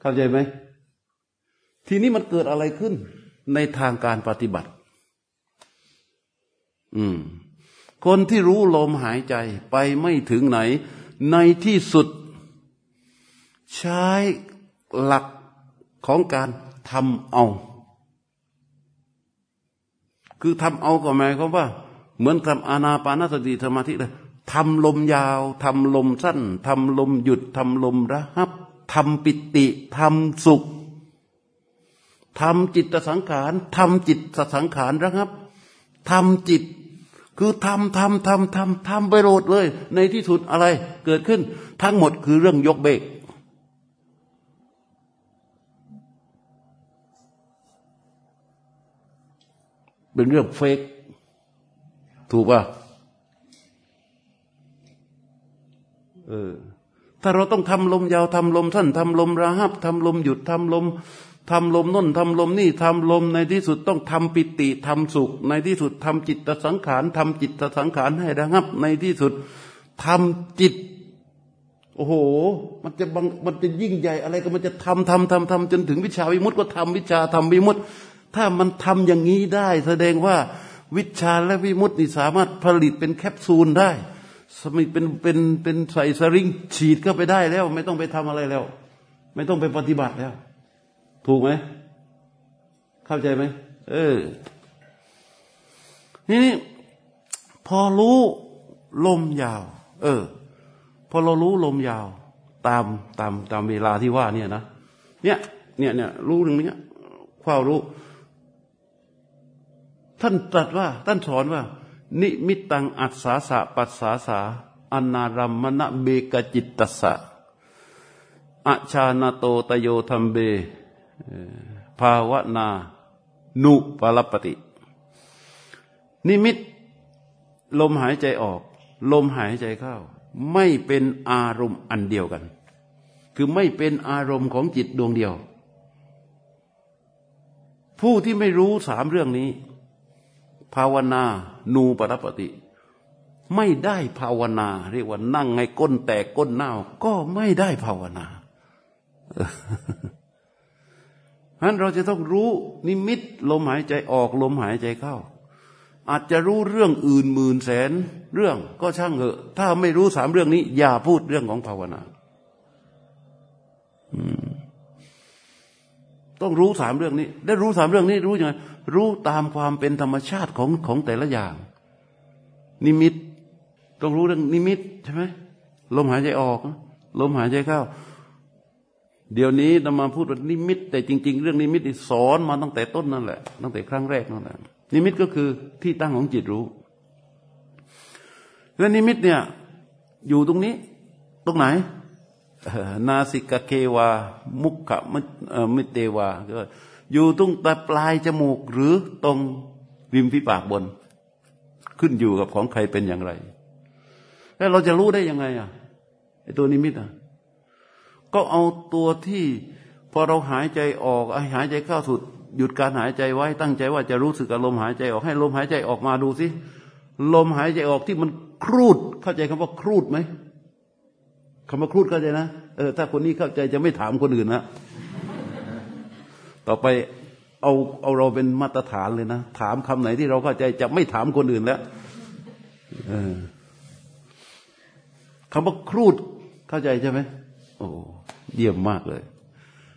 เข้าใจไหมทีนี้มันเกิดอะไรขึ้นในทางการปฏิบัติ อืม คนที่รู้ลมหายใจไปไม่ถึงไหน ในที่สุด ใช้หลักของการทำเอา คือทำเอาก็หมายความว่า เหมือนทำอานาปานสติสมาธิเลยทำลมยาวทำลมสั้นทำลมหยุดทำลมระหับทำปิติทำสุขทำจิตสังขารทำจิตสังขารระหับทำจิต คือทำทำทำทำทำไปโรดเลย ในที่สุดอะไรเกิดขึ้น ทั้งหมดคือเรื่องยกเบรกเป็นเรื่องเฟกถูกป่ะเออถ้าเราต้องทำลมยาวทำลมสั้นทำลมระหับทำลมหยุดทำลม ทำลมน้นทำลมนี่ทำลมในที่สุดต้องทำปิติทำสุข ในที่สุดทำจิตสังขารทำจิตสังขารให้ระงับ ในที่สุดทำจิต โอ้โห มันจะบังมันจะยิ่งใหญ่อะไรก็มันจะทำทำทำทำจนถึงวิชาวิมุตติก็ทำวิชาทำวิมุตติ ถ้ามันทำอย่างนี้ได้ แสดงว่าวิชาและวิมุตตินี่สามารถผลิตเป็นแคปซูลได้สมิเป็นเป็นเป็นใส่สริงฉีดเข้าไปได้แล้ว ไม่ต้องไปทำอะไรแล้ว ไม่ต้องไปปฏิบัติแล้ว ถูกไหมเข้าใจไหมเออนี่พอรู้ลมยาว เออ พอเรารู้ลมยาว ตามตามตามเวลาที่ว่าเนี่ยนะเนี่ยเนี่ยเนี่ยรู้ตรงเนี้ยความรู้ ท่านตรัสว่า ท่านสอนว่า นิมิตังอัศสาสะปัสสาสาอนารัมมณเบกจิตตสะอาชาณโตตโยธรรมเบ ภาวนานุปรปติ นิมิต ลมหายใจออก ลมหายใจเข้า ไม่เป็นอารมณ์อันเดียวกัน คือไม่เป็นอารมณ์ของจิตดวงเดียว ผู้ที่ไม่รู้สามเรื่องนี้ ภาวนานูปรปติไม่ได้ภาวนา เรียกว่านั่งไงก้นแตกก้นเน่าก็ไม่ได้ภาวนา นั้นเราจะต้องรู้นิมิตลมหายใจออกลมหายใจเข้า อาจจะรู้เรื่องอื่นหมื่นแสนเรื่องก็ช่างเถอะ ถ้าไม่รู้สามเรื่องนี้ อย่าพูดเรื่องของภาวนาต้องรู้สามเรื่องนี้ ได้รู้สามเรื่องนี้รู้ยังไงรู้ตามความเป็นธรรมชาติของของแต่ละอย่าง นิมิต ต้องรู้เรื่องนิมิตใช่ไหมลมหายใจออก ลมหายใจเข้า เดี๋ยวนี้นำมาพูดว่านิมิต แต่จริง ๆ เรื่องนิมิตสอนมาตั้งแต่ต้นนั่นแหละ ตั้งแต่ครั้งแรกนั่นแหละนิมิตก็คือที่ตั้งของจิตรู้ และนิมิตเนี่ยอยู่ตรงนี้ ตรงไหน นาสิกเควา มุขะมิเตวาก็อยู่ตรงแต่ปลายจมูก หรือตรงริมฝีปากบน ขึ้นอยู่กับของใครเป็นอย่างไร แล้วเราจะรู้ได้ยังไงอะไอตัวนิมิตอะ ก็เอาตัวที่พอเราหายใจออกหายใจเข้าสุด หยุดการหายใจไว้ตั้งใจว่าจะรู้สึกกับลมหายใจออกให้ลมหายใจออกมาดูสิลมหายใจออกที่มันครูดเข้าใจคำว่าครูดไหมคำว่าครูดเข้าใจนะเออถ้าคนนี้เข้าใจจะไม่ถามคนอื่นนะต่อไปเอาเอาเราเป็นมาตรฐานเลยนะถามคำไหนที่เราเข้าใจจะไม่ถามคนอื่นแล้วคำว่าครูดเข้าใจใช่ไหม โอ้เยี่ยมมากเลย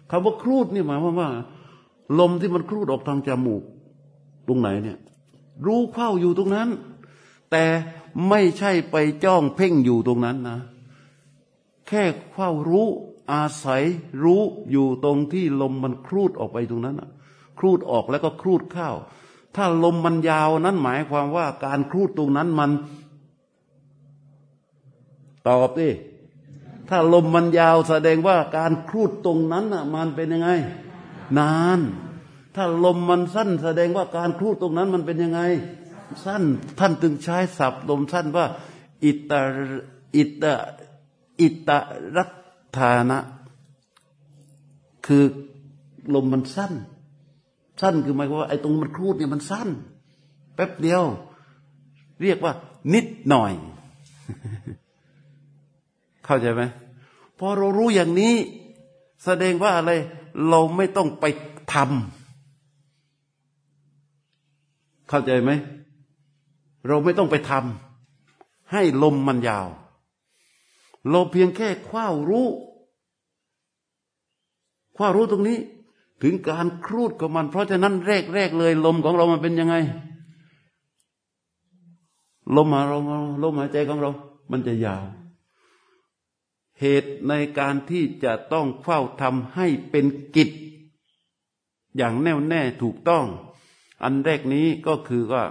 คำว่าครูดนี่หมายความว่า ลมที่มันครูดออกทางจมูก ตรงไหนเนี่ย รู้เข้าอยู่ตรงนั้น แต่ไม่ใช่ไปจ้องเพ่งอยู่ตรงนั้นนะ แค่เข้ารู้อาศัยรู้อยู่ตรงที่ลมมันครูดออกไปตรงนั้นนะครูดออกแล้วก็ครูดเข้า ถ้าลมมันยาวนั้นหมายความว่าการครูดตรงนั้นมัน ตอบดิ ถ้าลมมันยาวแสดงว่าการครูดตรงนั้นน่ะมันเป็นยังไง นาน ถ้าลมมันสั้น แสดงว่าการครูดตรงนั้นมันเป็นยังไง สั้นท่านจึงใช้ศัพท์ลมสั้นว่า อิตาอิตาอิตารัฐานะ คือลมมันสั้น สั้นคือหมายความว่าไอ้ตรงมันครูดเนี่ยมันสั้น แป๊บเดียว เรียกว่านิดหน่อย เข้าใจไหมพอเรารู้อย่างนี้ แสดงว่าอะไร เราไม่ต้องไปทำเข้าใจไหม เราไม่ต้องไปทำให้ลมมันยาว เราเพียงแค่คว้ารู้คว้ารู้ตรงนี้ ถึงการครูดของมัน เพราะฉะนั้นแรกแรกเลย ลมของเรามันเป็นยังไงลมมาเราลมหายใจของเรา มันจะยาว เหตุในการที่จะต้องเฝ้าทำให้เป็นกิจ อย่างแน่วแน่ถูกต้อง อันแรกนี้ก็คือว่า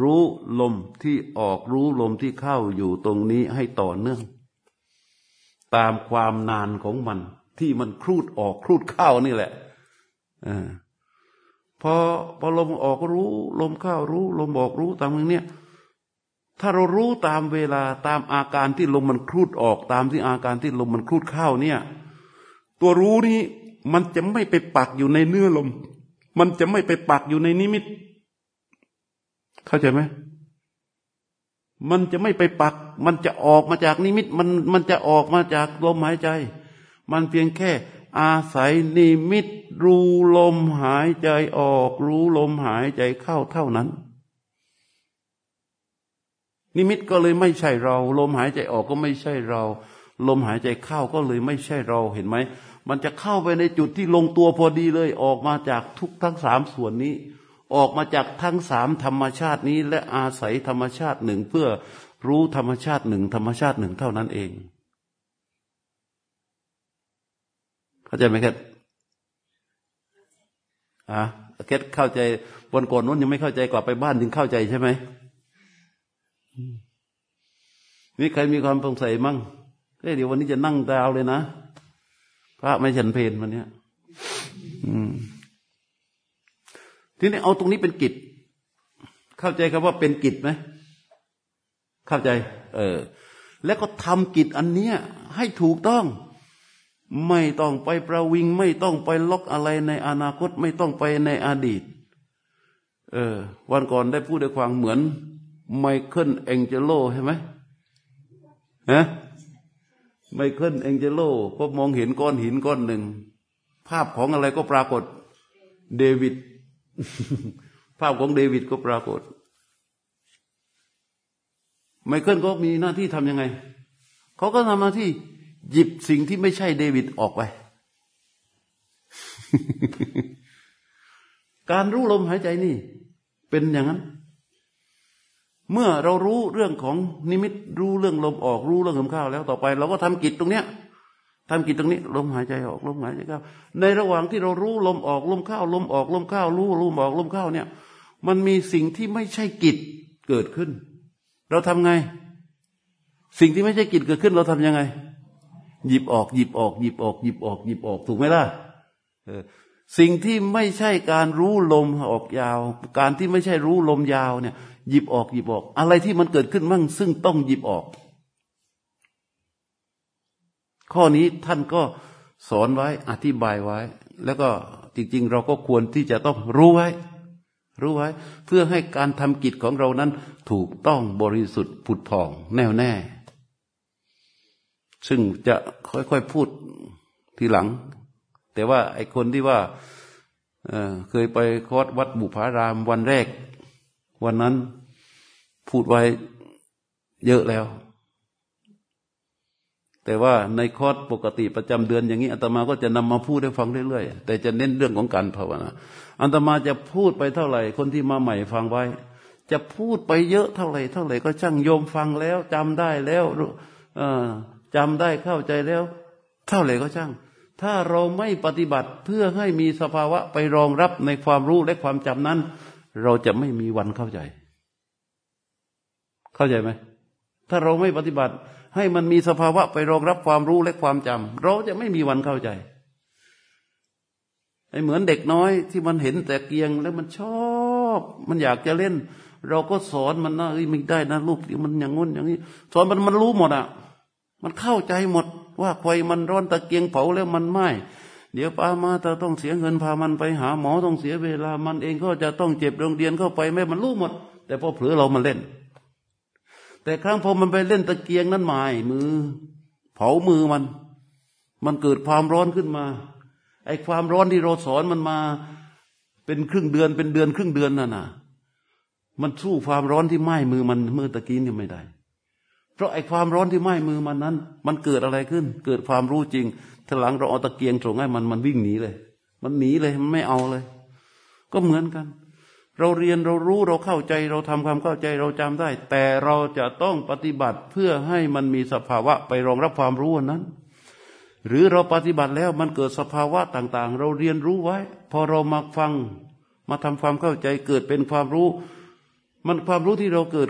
รู้ลมที่ออกรู้ลมที่เข้าอยู่ตรงนี้ให้ต่อเนื่อง ตามความนานของมัน ที่มันครูดออกครูดเข้านี่แหละอพอพอลมออกรู้ ลมเข้ารู้ ลมออกรู้ตามอย่างเนี้ย ถ้าเรารู้ตามเวลาตามอาการที่ลมมันครูดออกตามที่อาการที่ลมมันครูดเข้าเนี่ย ตัวรู้นี้มันจะไม่ไปปักอยู่ในเนื้อลม มันจะไม่ไปปักอยู่ในนิมิต เข้าใจไหมมันจะไม่ไปปัก มันจะออกมาจากนิมิต มันมันจะออกมาจากลมหายใจ มันเพียงแค่ อาศัยนิมิต รู้ลมหายใจออก รู้ลมหายใจเข้าเท่านั้น นิมิตก็เลยไม่ใช่เรา ลมหายใจออกก็ไม่ใช่เรา ลมหายใจเข้าก็เลยไม่ใช่เราเห็นไหม มันจะเข้าไปในจุดที่ลงตัวพอดีเลย ออกมาจากทุกทั้งสามส่วนนี้ ออกมาจากทั้งสามธรรมชาตินี้ และอาศัยธรรมชาติหนึ่งเพื่อรู้ธรรมชาติหนึ่งธรรมชาติหนึ่งเท่านั้นเอง เข้าใจไหมครับอะเก็ตเข้าใจวันก่อนนู้นยังไม่เข้าใจกลับไปบ้านถึงเข้าใจใช่ไหม มีใครมีความสงสัยมั่งเดี๋ยววันนี้จะนั่งดาวเลยนะ พระไม่ฉันเพนวันนี้ทีนี้เอาตรงนี้เป็นกิจ เข้าใจคำว่าเป็นกิจไหมเข้าใจ เออ แล้วก็ทำกิจอันเนี้ย ให้ถูกต้อง ไม่ต้องไปประวิง ไม่ต้องไปล็อกอะไรในอนาคต ไม่ต้องไปในอดีต เออ วันก่อนได้พูดด้วยความเหมือน ไมเคิลเองเจโลใช่ไหมฮะไมเคิลเองเจโลก็มองเห็นก้อนหินก้อนหนึ่ง ภาพของอะไรก็ปรากฏ เดวิด ภาพของเดวิดก็ปรากฏ ไมเคิลก็มีหน้าที่ทำยังไง เขาก็ทำหน้าที่หยิบสิ่งที่ไม่ใช่เดวิดออกไป การรู้ลมหายใจนี่ เป็นอย่างนั้น เมื่อเรารู้เรื่องของนิมิตรู้เรื่องลมออกรู้เรื่องลมเข้าแล้วต่อไป เราก็ทำกิจตรงเนี้ยทำกิจตรงนี้ ลมหายใจออกลมหายใจเข้า ในระหว่างที่เรารู้ลมออกลมเข้า ลมออกลมเข้า รู้ลมออกลมเข้าเนี่ย มันมีสิ่งที่ไม่ใช่กิจเกิดขึ้น เราทำไง สิ่งที่ไม่ใช่กิจเกิดขึ้น เราทํำยังไง หยิบออกหยิบออกหยิบออกหยิบออกหยิบออกถูกไหมล่ะสิ่งที่ไม่ใช่การรู้ลมออกยาว การที่ไม่ใช่รู้ลมยาวเนี่ย หยิบออกหยิบออก อะไรที่มันเกิดขึ้นมั่งซึ่งต้องหยิบออก ข้อนี้ท่านก็สอนไว้อธิบายไว้ แล้วก็จริง ๆ เราก็ควรที่จะต้องรู้ไว้ รู้ไว้ เพื่อให้การทำกิจของเรานั้น ถูกต้องบริสุทธิ์ผุดผ่องแน่วแน่ ซึ่งจะค่อยๆพูดทีหลัง แต่ว่าไอ้คนที่ว่าเเคยไปคอดวัดบุพารามวันแรก วันนั้นพูดไว้เยอะแล้ว แต่ว่าในคอร์สปกติประจำเดือนอย่างนี้อาตมาก็จะนำมาพูดให้ฟังเรื่อยๆ แต่จะเน้นเรื่องของการภาวนาอาตมาจะพูดไปเท่าไหร่ คนที่มาใหม่ฟังไว้ จะพูดไปเยอะเท่าไหร่เท่าไหร่ก็ช่างโยมฟังแล้วจำได้แล้วจำได้เข้าใจแล้ว เท่าไหร่ก็ช่างถ้าเราไม่ปฏิบัติเพื่อให้มีสภาวะไปรองรับในความรู้และความจำนั้น เราจะไม่มีวันเข้าใจ เข้าใจไหม ถ้าเราไม่ปฏิบัติ ให้มันมีสภาวะไปรองรับความรู้และความจำเราจะไม่มีวันเข้าใจไอ้เหมือนเด็กน้อยที่มันเห็นแต่เกียงแล้วมันชอบ มันอยากจะเล่น เราก็สอนมันนะเอ้ยไม่ได้นะลูกมันอย่างงุ้นอย่างนี้ สอนมันมันรู้หมดอะ มันเข้าใจหมด ว่าไฟมันร้อนตะเกียงเผาแล้วมันไหม้ เดี๋ยวป้ามาตาต้องเสียเงินพามันไปหาหมอต้องเสียเวลา มันเองก็จะต้องเจ็บโรงเรียนเข้าไปแม่มันรู้หมด แต่พอเผลอเรามาเล่น แต่ครั้งพอมันไปเล่นตะเกียงนั้นหมายมือ เผามือมัน มันเกิดความร้อนขึ้นมาไอ้ความร้อนที่เราสอนมันมาเป็นครึ่งเดือนเป็นเดือนครึ่งเดือนน่ะนะมันสู้ความร้อนที่ไหม้มือมันเมื่อตะกี้นี่ไม่ได้ เพราะไอ้ความร้อนที่ไหม้มือมันนั้น มันเกิดอะไรขึ้น เกิดความรู้จริงถ้าหลังเราเอาตะเกียงตรงให้มันมันวิ่งหนีเลย มันหนีเลยมันไม่เอาเลย ก็เหมือนกัน เราเรียนเรารู้เราเข้าใจเราทำความเข้าใจเราจำได้ แต่เราจะต้องปฏิบัติเพื่อให้มันมีสภาวะไปรองรับความรู้นั้น หรือเราปฏิบัติแล้วมันเกิดสภาวะต่าง ๆ เราเรียนรู้ไว้ พอเรามาฟังมาทำความเข้าใจเกิดเป็นความรู้ มันความรู้ที่เราเกิด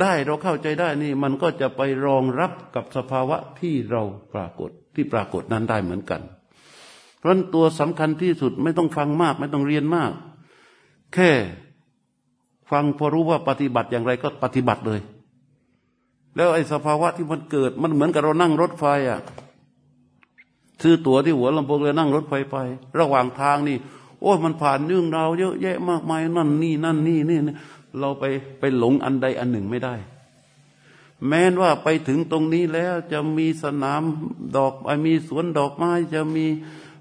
ได้เราเข้าใจได้นี่มันก็จะไปรองรับกับสภาวะที่เราปรากฏที่ปรากฏนั้นได้เหมือนกัน เพราะตัวสำคัญที่สุดไม่ต้องฟังมาก ไม่ต้องเรียนมาก แค่ฟังพอรู้ว่าปฏิบัติอย่างไรก็ปฏิบัติเลย แล้วไอ้สภาวะที่มันเกิดมันเหมือนกับเรานั่งรถไฟอะซื้อตั๋วที่หัวลำโพงเลยนั่งรถไฟไป ระหว่างทางนี่โอ้มันผ่านเรื่องราวเยอะแยะมากมายนั่นนี่นั่นนี่นี่ เราไปไปหลงอันใดอันหนึ่งไม่ได้ แม้นว่าไปถึงตรงนี้แล้วจะมีสนามดอกมีสวนดอกไม้จะมี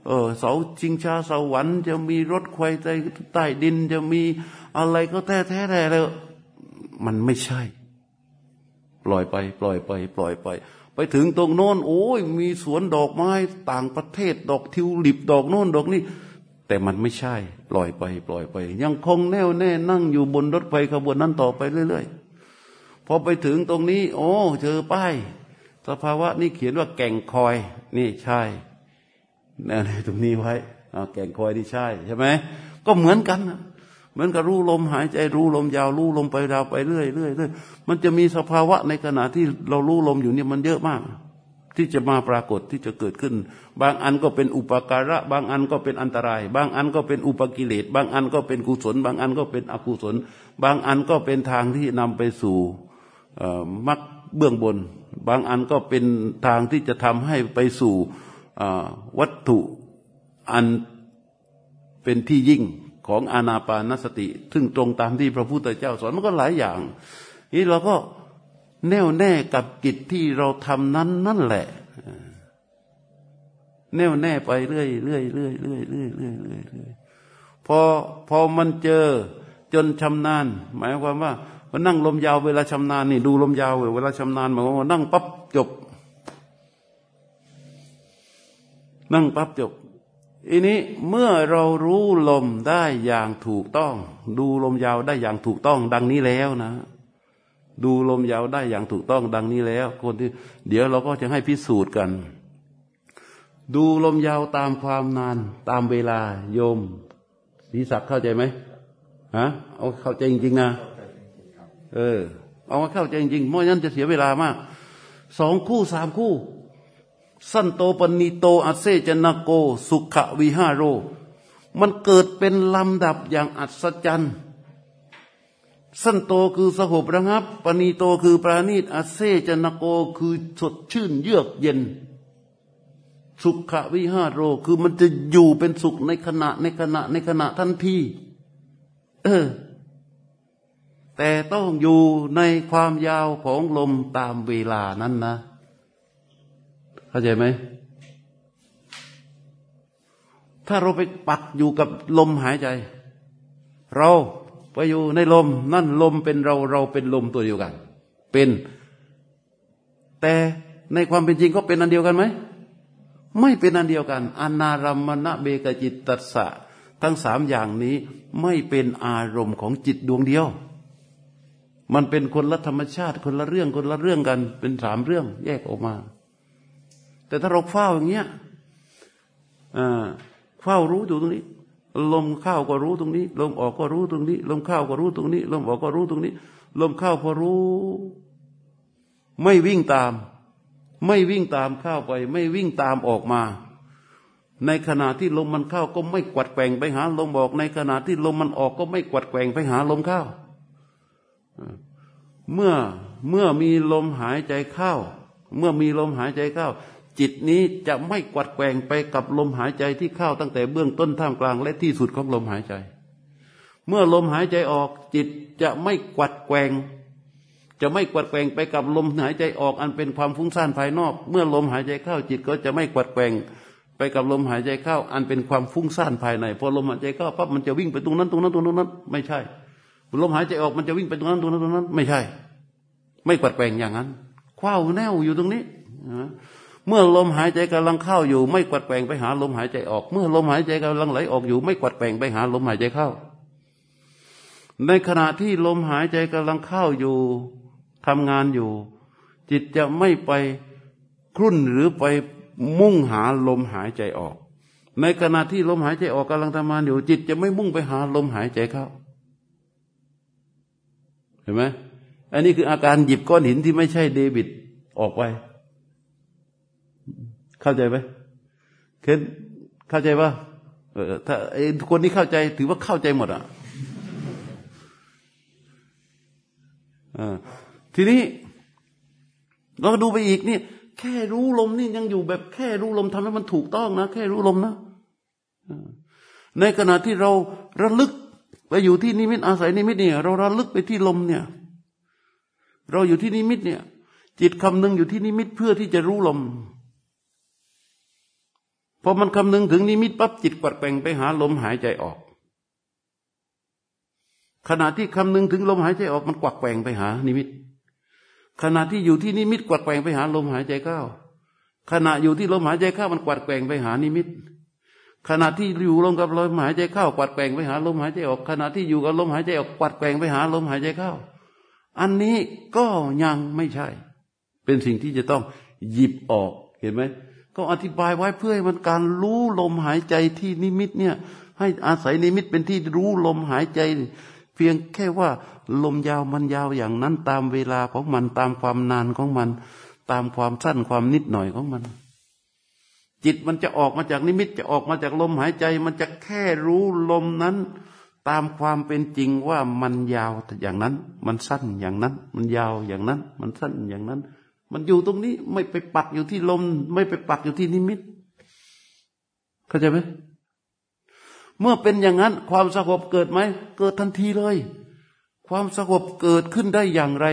เออเสาชิงชาสวรรค์ จะมีรถไฟใต้ใต้ดิน จะมีอะไรก็แท้แท้แท้แล้วมันไม่ใช่ ปล่อยไป ปล่อยไป ปล่อยไป ไปถึงตรงโน้น โอ้ยมีสวนดอกไม้ต่างประเทศ ดอกทิวลิปดอกโน้นดอกนี้ แต่มันไม่ใช่ ปล่อยไป ปล่อยไป ยังคงแน่วแน่นั่งอยู่บนรถไฟขบวนนั้นต่อไปเรื่อยๆพอไปถึงตรงนี้ โอ้เจอป้ายสภาวะนี่เขียนว่าแก่งคอย นี่ใช่นี่ตรงนี้ไว้แก่งคอยนี่ใช่ใช่ไหมก็เหมือนกันเหมือนกับรู้ลมหายใจรู้ลมยาวรู้ลมไปดาวไปเรื่อยเรื่อยเรื่อยมันจะมีสภาวะในขณะที่เรารู้ลมอยู่เนี่ยมันเยอะมาก ที่จะมาปรากฏที่จะเกิดขึ้น บางอันก็เป็นอุปการะ บางอันก็เป็นอันตราย บางอันก็เป็นอุปกิเลส บางอันก็เป็นกุศล บางอันก็เป็นอกุศล บางอันก็เป็นทางที่นำไปสู่มักเบื้องบน บางอันก็เป็นทางที่จะทำให้ไปสู่วัตถุอันเป็นที่ยิ่งของอานาปานสติ ซึ่งตรงตามที่พระพุทธเจ้าสอนมันก็หลายอย่าง นี่เราก็ แน่วแน่กับกิจที่เราทำนั้นนั่นแหละแน่วแน่ไปเรื่อยเรื่อยเรื่อยเรื่อยเรื่อยเรื่อยเรื่อยเรื่อยพอพอมันเจอจนชำนาญ หมายความว่าว่านั่งลมยาวเวลาชำนาญนี่ดูลมยาวเวลาชำนาญหมายความว่านั่งปั๊บจบ นั่งปั๊บจบอันนี้เมื่อเรารู้ลมได้อย่างถูกต้อง ดูลมยาวได้อย่างถูกต้อง ดังนี้แล้วนะ ดูลมยาวได้อย่างถูกต้องดังนี้แล้ว คนที่ เดี๋ยวเราก็จะให้พิสูจน์กัน ดูลมยาวตามความนาน ตามเวลาโยมศีศักเข้าใจไหมฮะเอาเข้าใจจริงๆนะเออ เอามาเข้าใจจริงๆไม่งั้นจะเสียเวลามากสองคู่สามคู่ สั้นโตปณิโตอัเซจนโก สุขวิหารโร มันเกิดเป็นลำดับอย่างอัศจรรย์ สั้นโตคือสหบระงับ ปณิโตคือปราณีตอัเซจนโกคือสดชื่นเยือกเย็น สุขวิหารโรคือมันจะอยู่เป็นสุขในขณะในขณะในขณะทันทีเออ แต่ต้องอยู่ในความยาวของลมตามเวลานั้นนะ เข้าใจไหม ถ้าเราไปปักอยู่กับลมหายใจ เรา ไปอยู่ในลม นั่นลมเป็นเราเราเป็นลมตัวเดียวกัน เป็น แต่ในความเป็นจริงก็เป็นอันเดียวกันไหมไม่เป็นอันเดียวกันอนารามณะเบกจิตตัสสะทั้งสามอย่างนี้ไม่เป็นอารมณ์ของจิตดวงเดียว มันเป็นคนละธรรมชาติคนละเรื่องคนละเรื่องกัน เป็นสามเรื่องแยกออกมา แต่ถ้าเราเฝ้าอย่างเงี้ยเฝ้ารู้อยู่ตรงนี้ ลมเข้าก็รู้ตรงนี้ ลมออกก็รู้ตรงนี้ ลมเข้าก็รู้ตรงนี้ ลมออกก็รู้ตรงนี้ ลมเข้าพอรู้ ไม่วิ่งตาม ไม่วิ่งตามเข้าไป ไม่วิ่งตามออกมา ในขณะที่ลมมันเข้าก็ไม่กวัดแกว่งไปหาลมออก ในขณะที่ลมมันออกก็ไม่กวัดแกว่งไปหาลมเข้าเมื่อเมื่อมีลมหายใจเข้า เมื่อมีลมหายใจเข้า จิตนี้จะไม่กวัดแกงไปกับลมหายใจที่เข้าตั้งแต่เบื้องต้นท่ามกลางและที่สุดของลมหายใจ เมื่อลมหายใจออก จิตจะไม่กวัดแกงจะไม่กวัดแกงไปกับลมหายใจออกอันเป็นความฟุ้งซ่านภายนอก เมื่อลมหายใจเข้าจิตก็จะไม่กวัดแกงไปกับลมหายใจเข้า อันเป็นความฟุ้งซ่านภายในพอลมหายใจเข้าปั๊บมันจะวิ่งไปตรงนั้นตรงนั้นตรงนั้น ไม่ใช่ลมหายใจออกมันจะวิ่งไปตรงนั้นตรงนั้นตรงนั้น ไม่ใช่ ไม่กวัดแกงอย่างนั้นคว้าแนวอยู่ตรงนี้ เมื่อลมหายใจกำลังเข้าอยู่ ไม่กวัดแกงไปหาลมหายใจออก เมื่อลมหายใจกำลังไหลออกอยู่ ไม่กวัดแกงไปหาลมหายใจเข้า ในขณะที่ลมหายใจกำลังเข้าอยู่ทำงานอยู่ จิตจะไม่ไปครุ่นหรือไปมุ่งหาลมหายใจออก ในขณะที่ลมหายใจออกกำลังทำงานอยู่ จิตจะไม่มุ่งไปหาลมหายใจเข้า เห็นไหมอันนี้คืออาการหยิบก้อนหินที่ไม่ใช่เดวิดออกไป เข้าใจไหมเคนเข้าใจว่าเออถ้าไอ้คนนี้เข้าใจ ถือว่าเข้าใจหมดอะทีนี้เราดูไปอีกนี่ แค่รู้ลมนี่ยังอยู่แบบแค่รู้ลมทำให้มันถูกต้องนะ แค่รู้ลมนะในขณะที่เราระลึกไปอยู่ที่นิมิตอาศัยนิมิตเนี่ย เราระลึกไปที่ลมเนี่ย เราอยู่ที่นิมิตเนี่ย จิตคำนึงอยู่ที่นิมิตเพื่อที่จะรู้ลม พอมันคำนึงถึงนิมิตปั๊บจิตกวัดแกว่งไปหาลมหายใจออก ขณะที่คำนึงถึงลมหายใจออกมันกวัดแกว่งไปหานิมิต ขณะที่อยู่ที่นิมิตกวัดแกว่งไปหาลมหายใจเข้า ขณะอยู่ที่ลมหายใจเข้ามันกวัดแกงไปหานิมิต ขณะที่อยู่ลมกับลมหายใจเข้ากวัดแกงไปหาลมหายใจออก ขณะที่อยู่กับลมหายใจออกกวัดแกงไปหาลมหายใจเข้า อันนี้ก็ยังไม่ใช่ เป็นสิ่งที่จะต้องหยิบออกเห็นไหม ก็อธิบายไว้เพื่อให้มันการรู้ลมหายใจที่นิมิตเนี่ย ให้อาศัยนิมิตเป็นที่รู้ลมหายใจ เพียงแค่ว่าลมยาวมันยาวอย่างนั้น ตามเวลาของมันตามความนานของมัน ตามความสั้นความนิดหน่อยของมัน จิตมันจะออกมาจากนิมิตจะออกมาจากลมหายใจ มันจะแค่รู้ลมนั้น ตามความเป็นจริงว่ามันยาวอย่างนั้น มันสั้นอย่างนั้น มันยาวอย่างนั้น มันสั้นอย่างนั้น มันอยู่ตรงนี้ ไม่ไปปักอยู่ที่ลม ไม่ไปปักอยู่ที่นิมิต เข้าใจไหมเมื่อเป็นอย่างนั้น ความสงบเกิดไหม เกิดทันทีเลย ความสงบเกิดขึ้นได้อย่างไร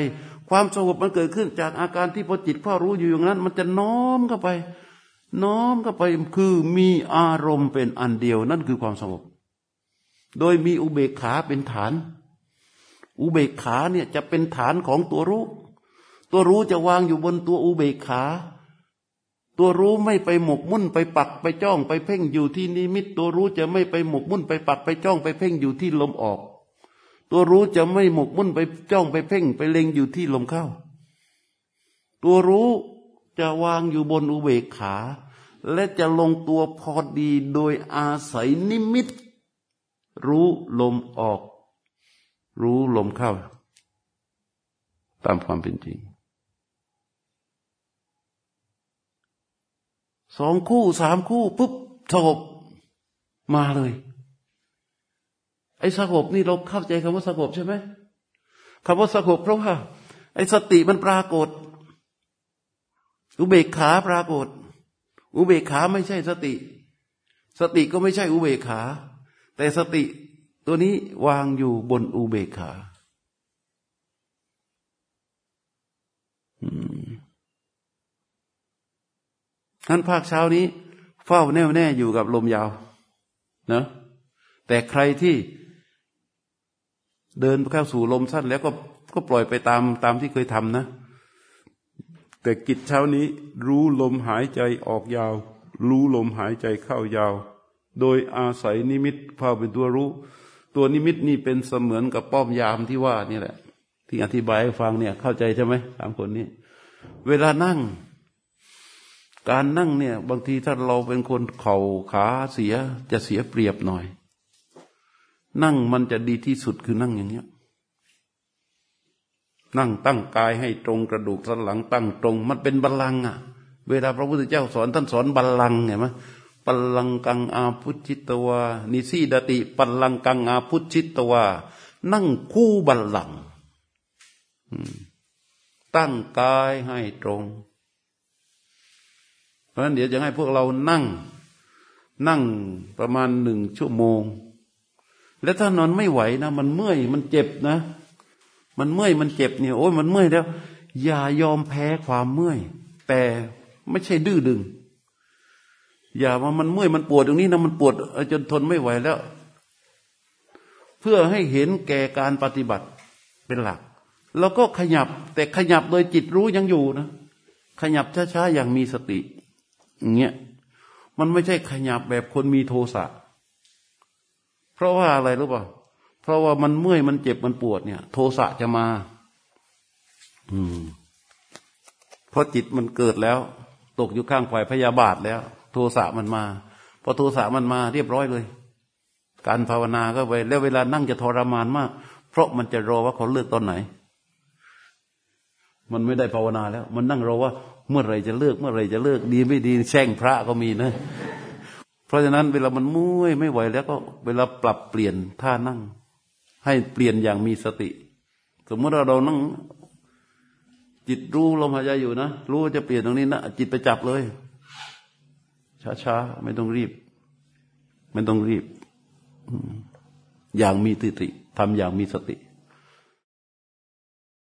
ความสงบมันเกิดขึ้น จากอาการที่พอจิตพ่อรู้อยู่อย่างนั้น มันจะน้อมเข้าไป น้อมเข้าไปคือมีอารมณ์เป็นอันเดียว นั่นคือความสงบ โดยมีอุเบกขาเป็นฐาน อุเบกขาเนี่ยจะเป็นฐานของตัวรู้ ตัวรู้จะวางอยู่บนตัวอุเบกขา ตัวรู้ไม่ไปหมกมุ่นไปปักไปจ้องไปเพ่งอยู่ที่นิมิต ตัวรู้จะไม่ไปหมกมุ่นไปปักไปจ้องไปเพ่งอยู่ที่ลมออก ตัวรู้จะไม่หมกมุ่นไปจ้องไปเพ่ง ไปเล็งอยู่ที่ลมเข้า ตัวรู้จะวางอยู่บนอุเบกขา และจะลงตัวพอดีโดยอาศัยนิมิต รู้ลมออก รู้ลมเข้า ตามความเป็นจริง สองคู่สามคู่ปุ๊บสงบมาเลย ไอ้สงบนี่เราเข้าใจคำว่าสงบใช่ไหมคำว่าสงบเพราะว่า ไอ้สติมันปรากฏ อุเบกขาปรากฏ อุเบกขาไม่ใช่สติ สติก็ไม่ใช่อุเบกขา แต่สติตัวนี้วางอยู่บนอุเบกขา นั้นภาคเช้านี้ เฝ้าแน่วแน่อยู่กับลมยาวนะแต่ใครที่เดินเข้าสู่ลมสั้นแล้วก็ก็ปล่อยไปตามตามที่เคยทำนะ แต่กิจเช้านี้รู้ลมหายใจออกยาว รู้ลมหายใจเข้ายาว โดยอาศัยนิมิตพาเป็นตัวรู้ ตัวนิมิตนี่เป็นเสมือนกับป้อมยามที่ว่านี่แหละ ที่อธิบายให้ฟังเนี่ยเข้าใจใช่ไหมสามคนนี้ เวลานั่ง การนั่งเนี่ยบางทีถ้าเราเป็นคนเข่าขาเสียจะเสียเปรียบหน่อย นั่งมันจะดีที่สุดคือนั่งอย่างเนี้ยนั่งตั้งกายให้ตรงกระดูกสันหลังตั้งตรง มันเป็นบัลลังก์อะ เวลาพระพุทธเจ้าสอนท่านสอนบัลลังก์เห็นไหมปัลลังกังอาพุชิตวานิสีดติ ปัลลังกังอาพุชิตวานั่งคู่บัลลังก์ตั้งกายให้ตรง เพราะฉะนั้นเดี๋ยวจะให้พวกเรานั่ง นั่งประมาณหนึ่งชั่วโมง แล้วถ้านอนไม่ไหวนะ มันเมื่อยมันเจ็บนะ มันเมื่อยมันเจ็บเนี่ยโอ้ยมันเมื่อยแล้ว อย่ายอมแพ้ความเมื่อย แต่ไม่ใช่ดื้อดึง อย่าว่ามันเมื่อยมันปวดตรงนี้นะมันปวดจนทนไม่ไหวแล้ว เพื่อให้เห็นแก่การปฏิบัติเป็นหลักแล้วก็ขยับแต่ขยับโดยจิตรู้ยังอยู่นะ ขยับช้าๆอย่างมีสติ อย่างเงี้ยมันไม่ใช่ขยับแบบคนมีโทสะ เพราะว่าอะไรรู้ป่ะเพราะว่ามันเมื่อยมันเจ็บมันปวดเนี่ย โทสะจะมา อืม เพราะจิตมันเกิดแล้ว ตกอยู่ข้างฝ่ายพยาบาทแล้ว โทสะมันมาพอโทสะมันมาเรียบร้อยเลย การภาวนาก็ไป แล้วเวลานั่งจะทรมานมาก เพราะมันจะรอว่าเขาเลือกตอนไหน มันไม่ได้ภาวนาแล้ว มันนั่งรอว่า เมื่อไรจะเลิก เมื่อไรจะเลิกดีไม่ดีแช่งพระก็มีนะ เพราะฉะนั้นเวลามันมุ้ยไม่ไหวแล้วก็เวลาปรับเปลี่ยนท่านั่ง ให้เปลี่ยนอย่างมีสติ สมมติเราเรานั่ง จิตรู้ลมหายใจอยู่นะรู้ว่าจะเปลี่ยนตรงนี้นะจิตไปจับเลย ช้าๆไม่ต้องรีบ ไม่ต้องรีบ อย่างมีสติทำอย่างมีสติ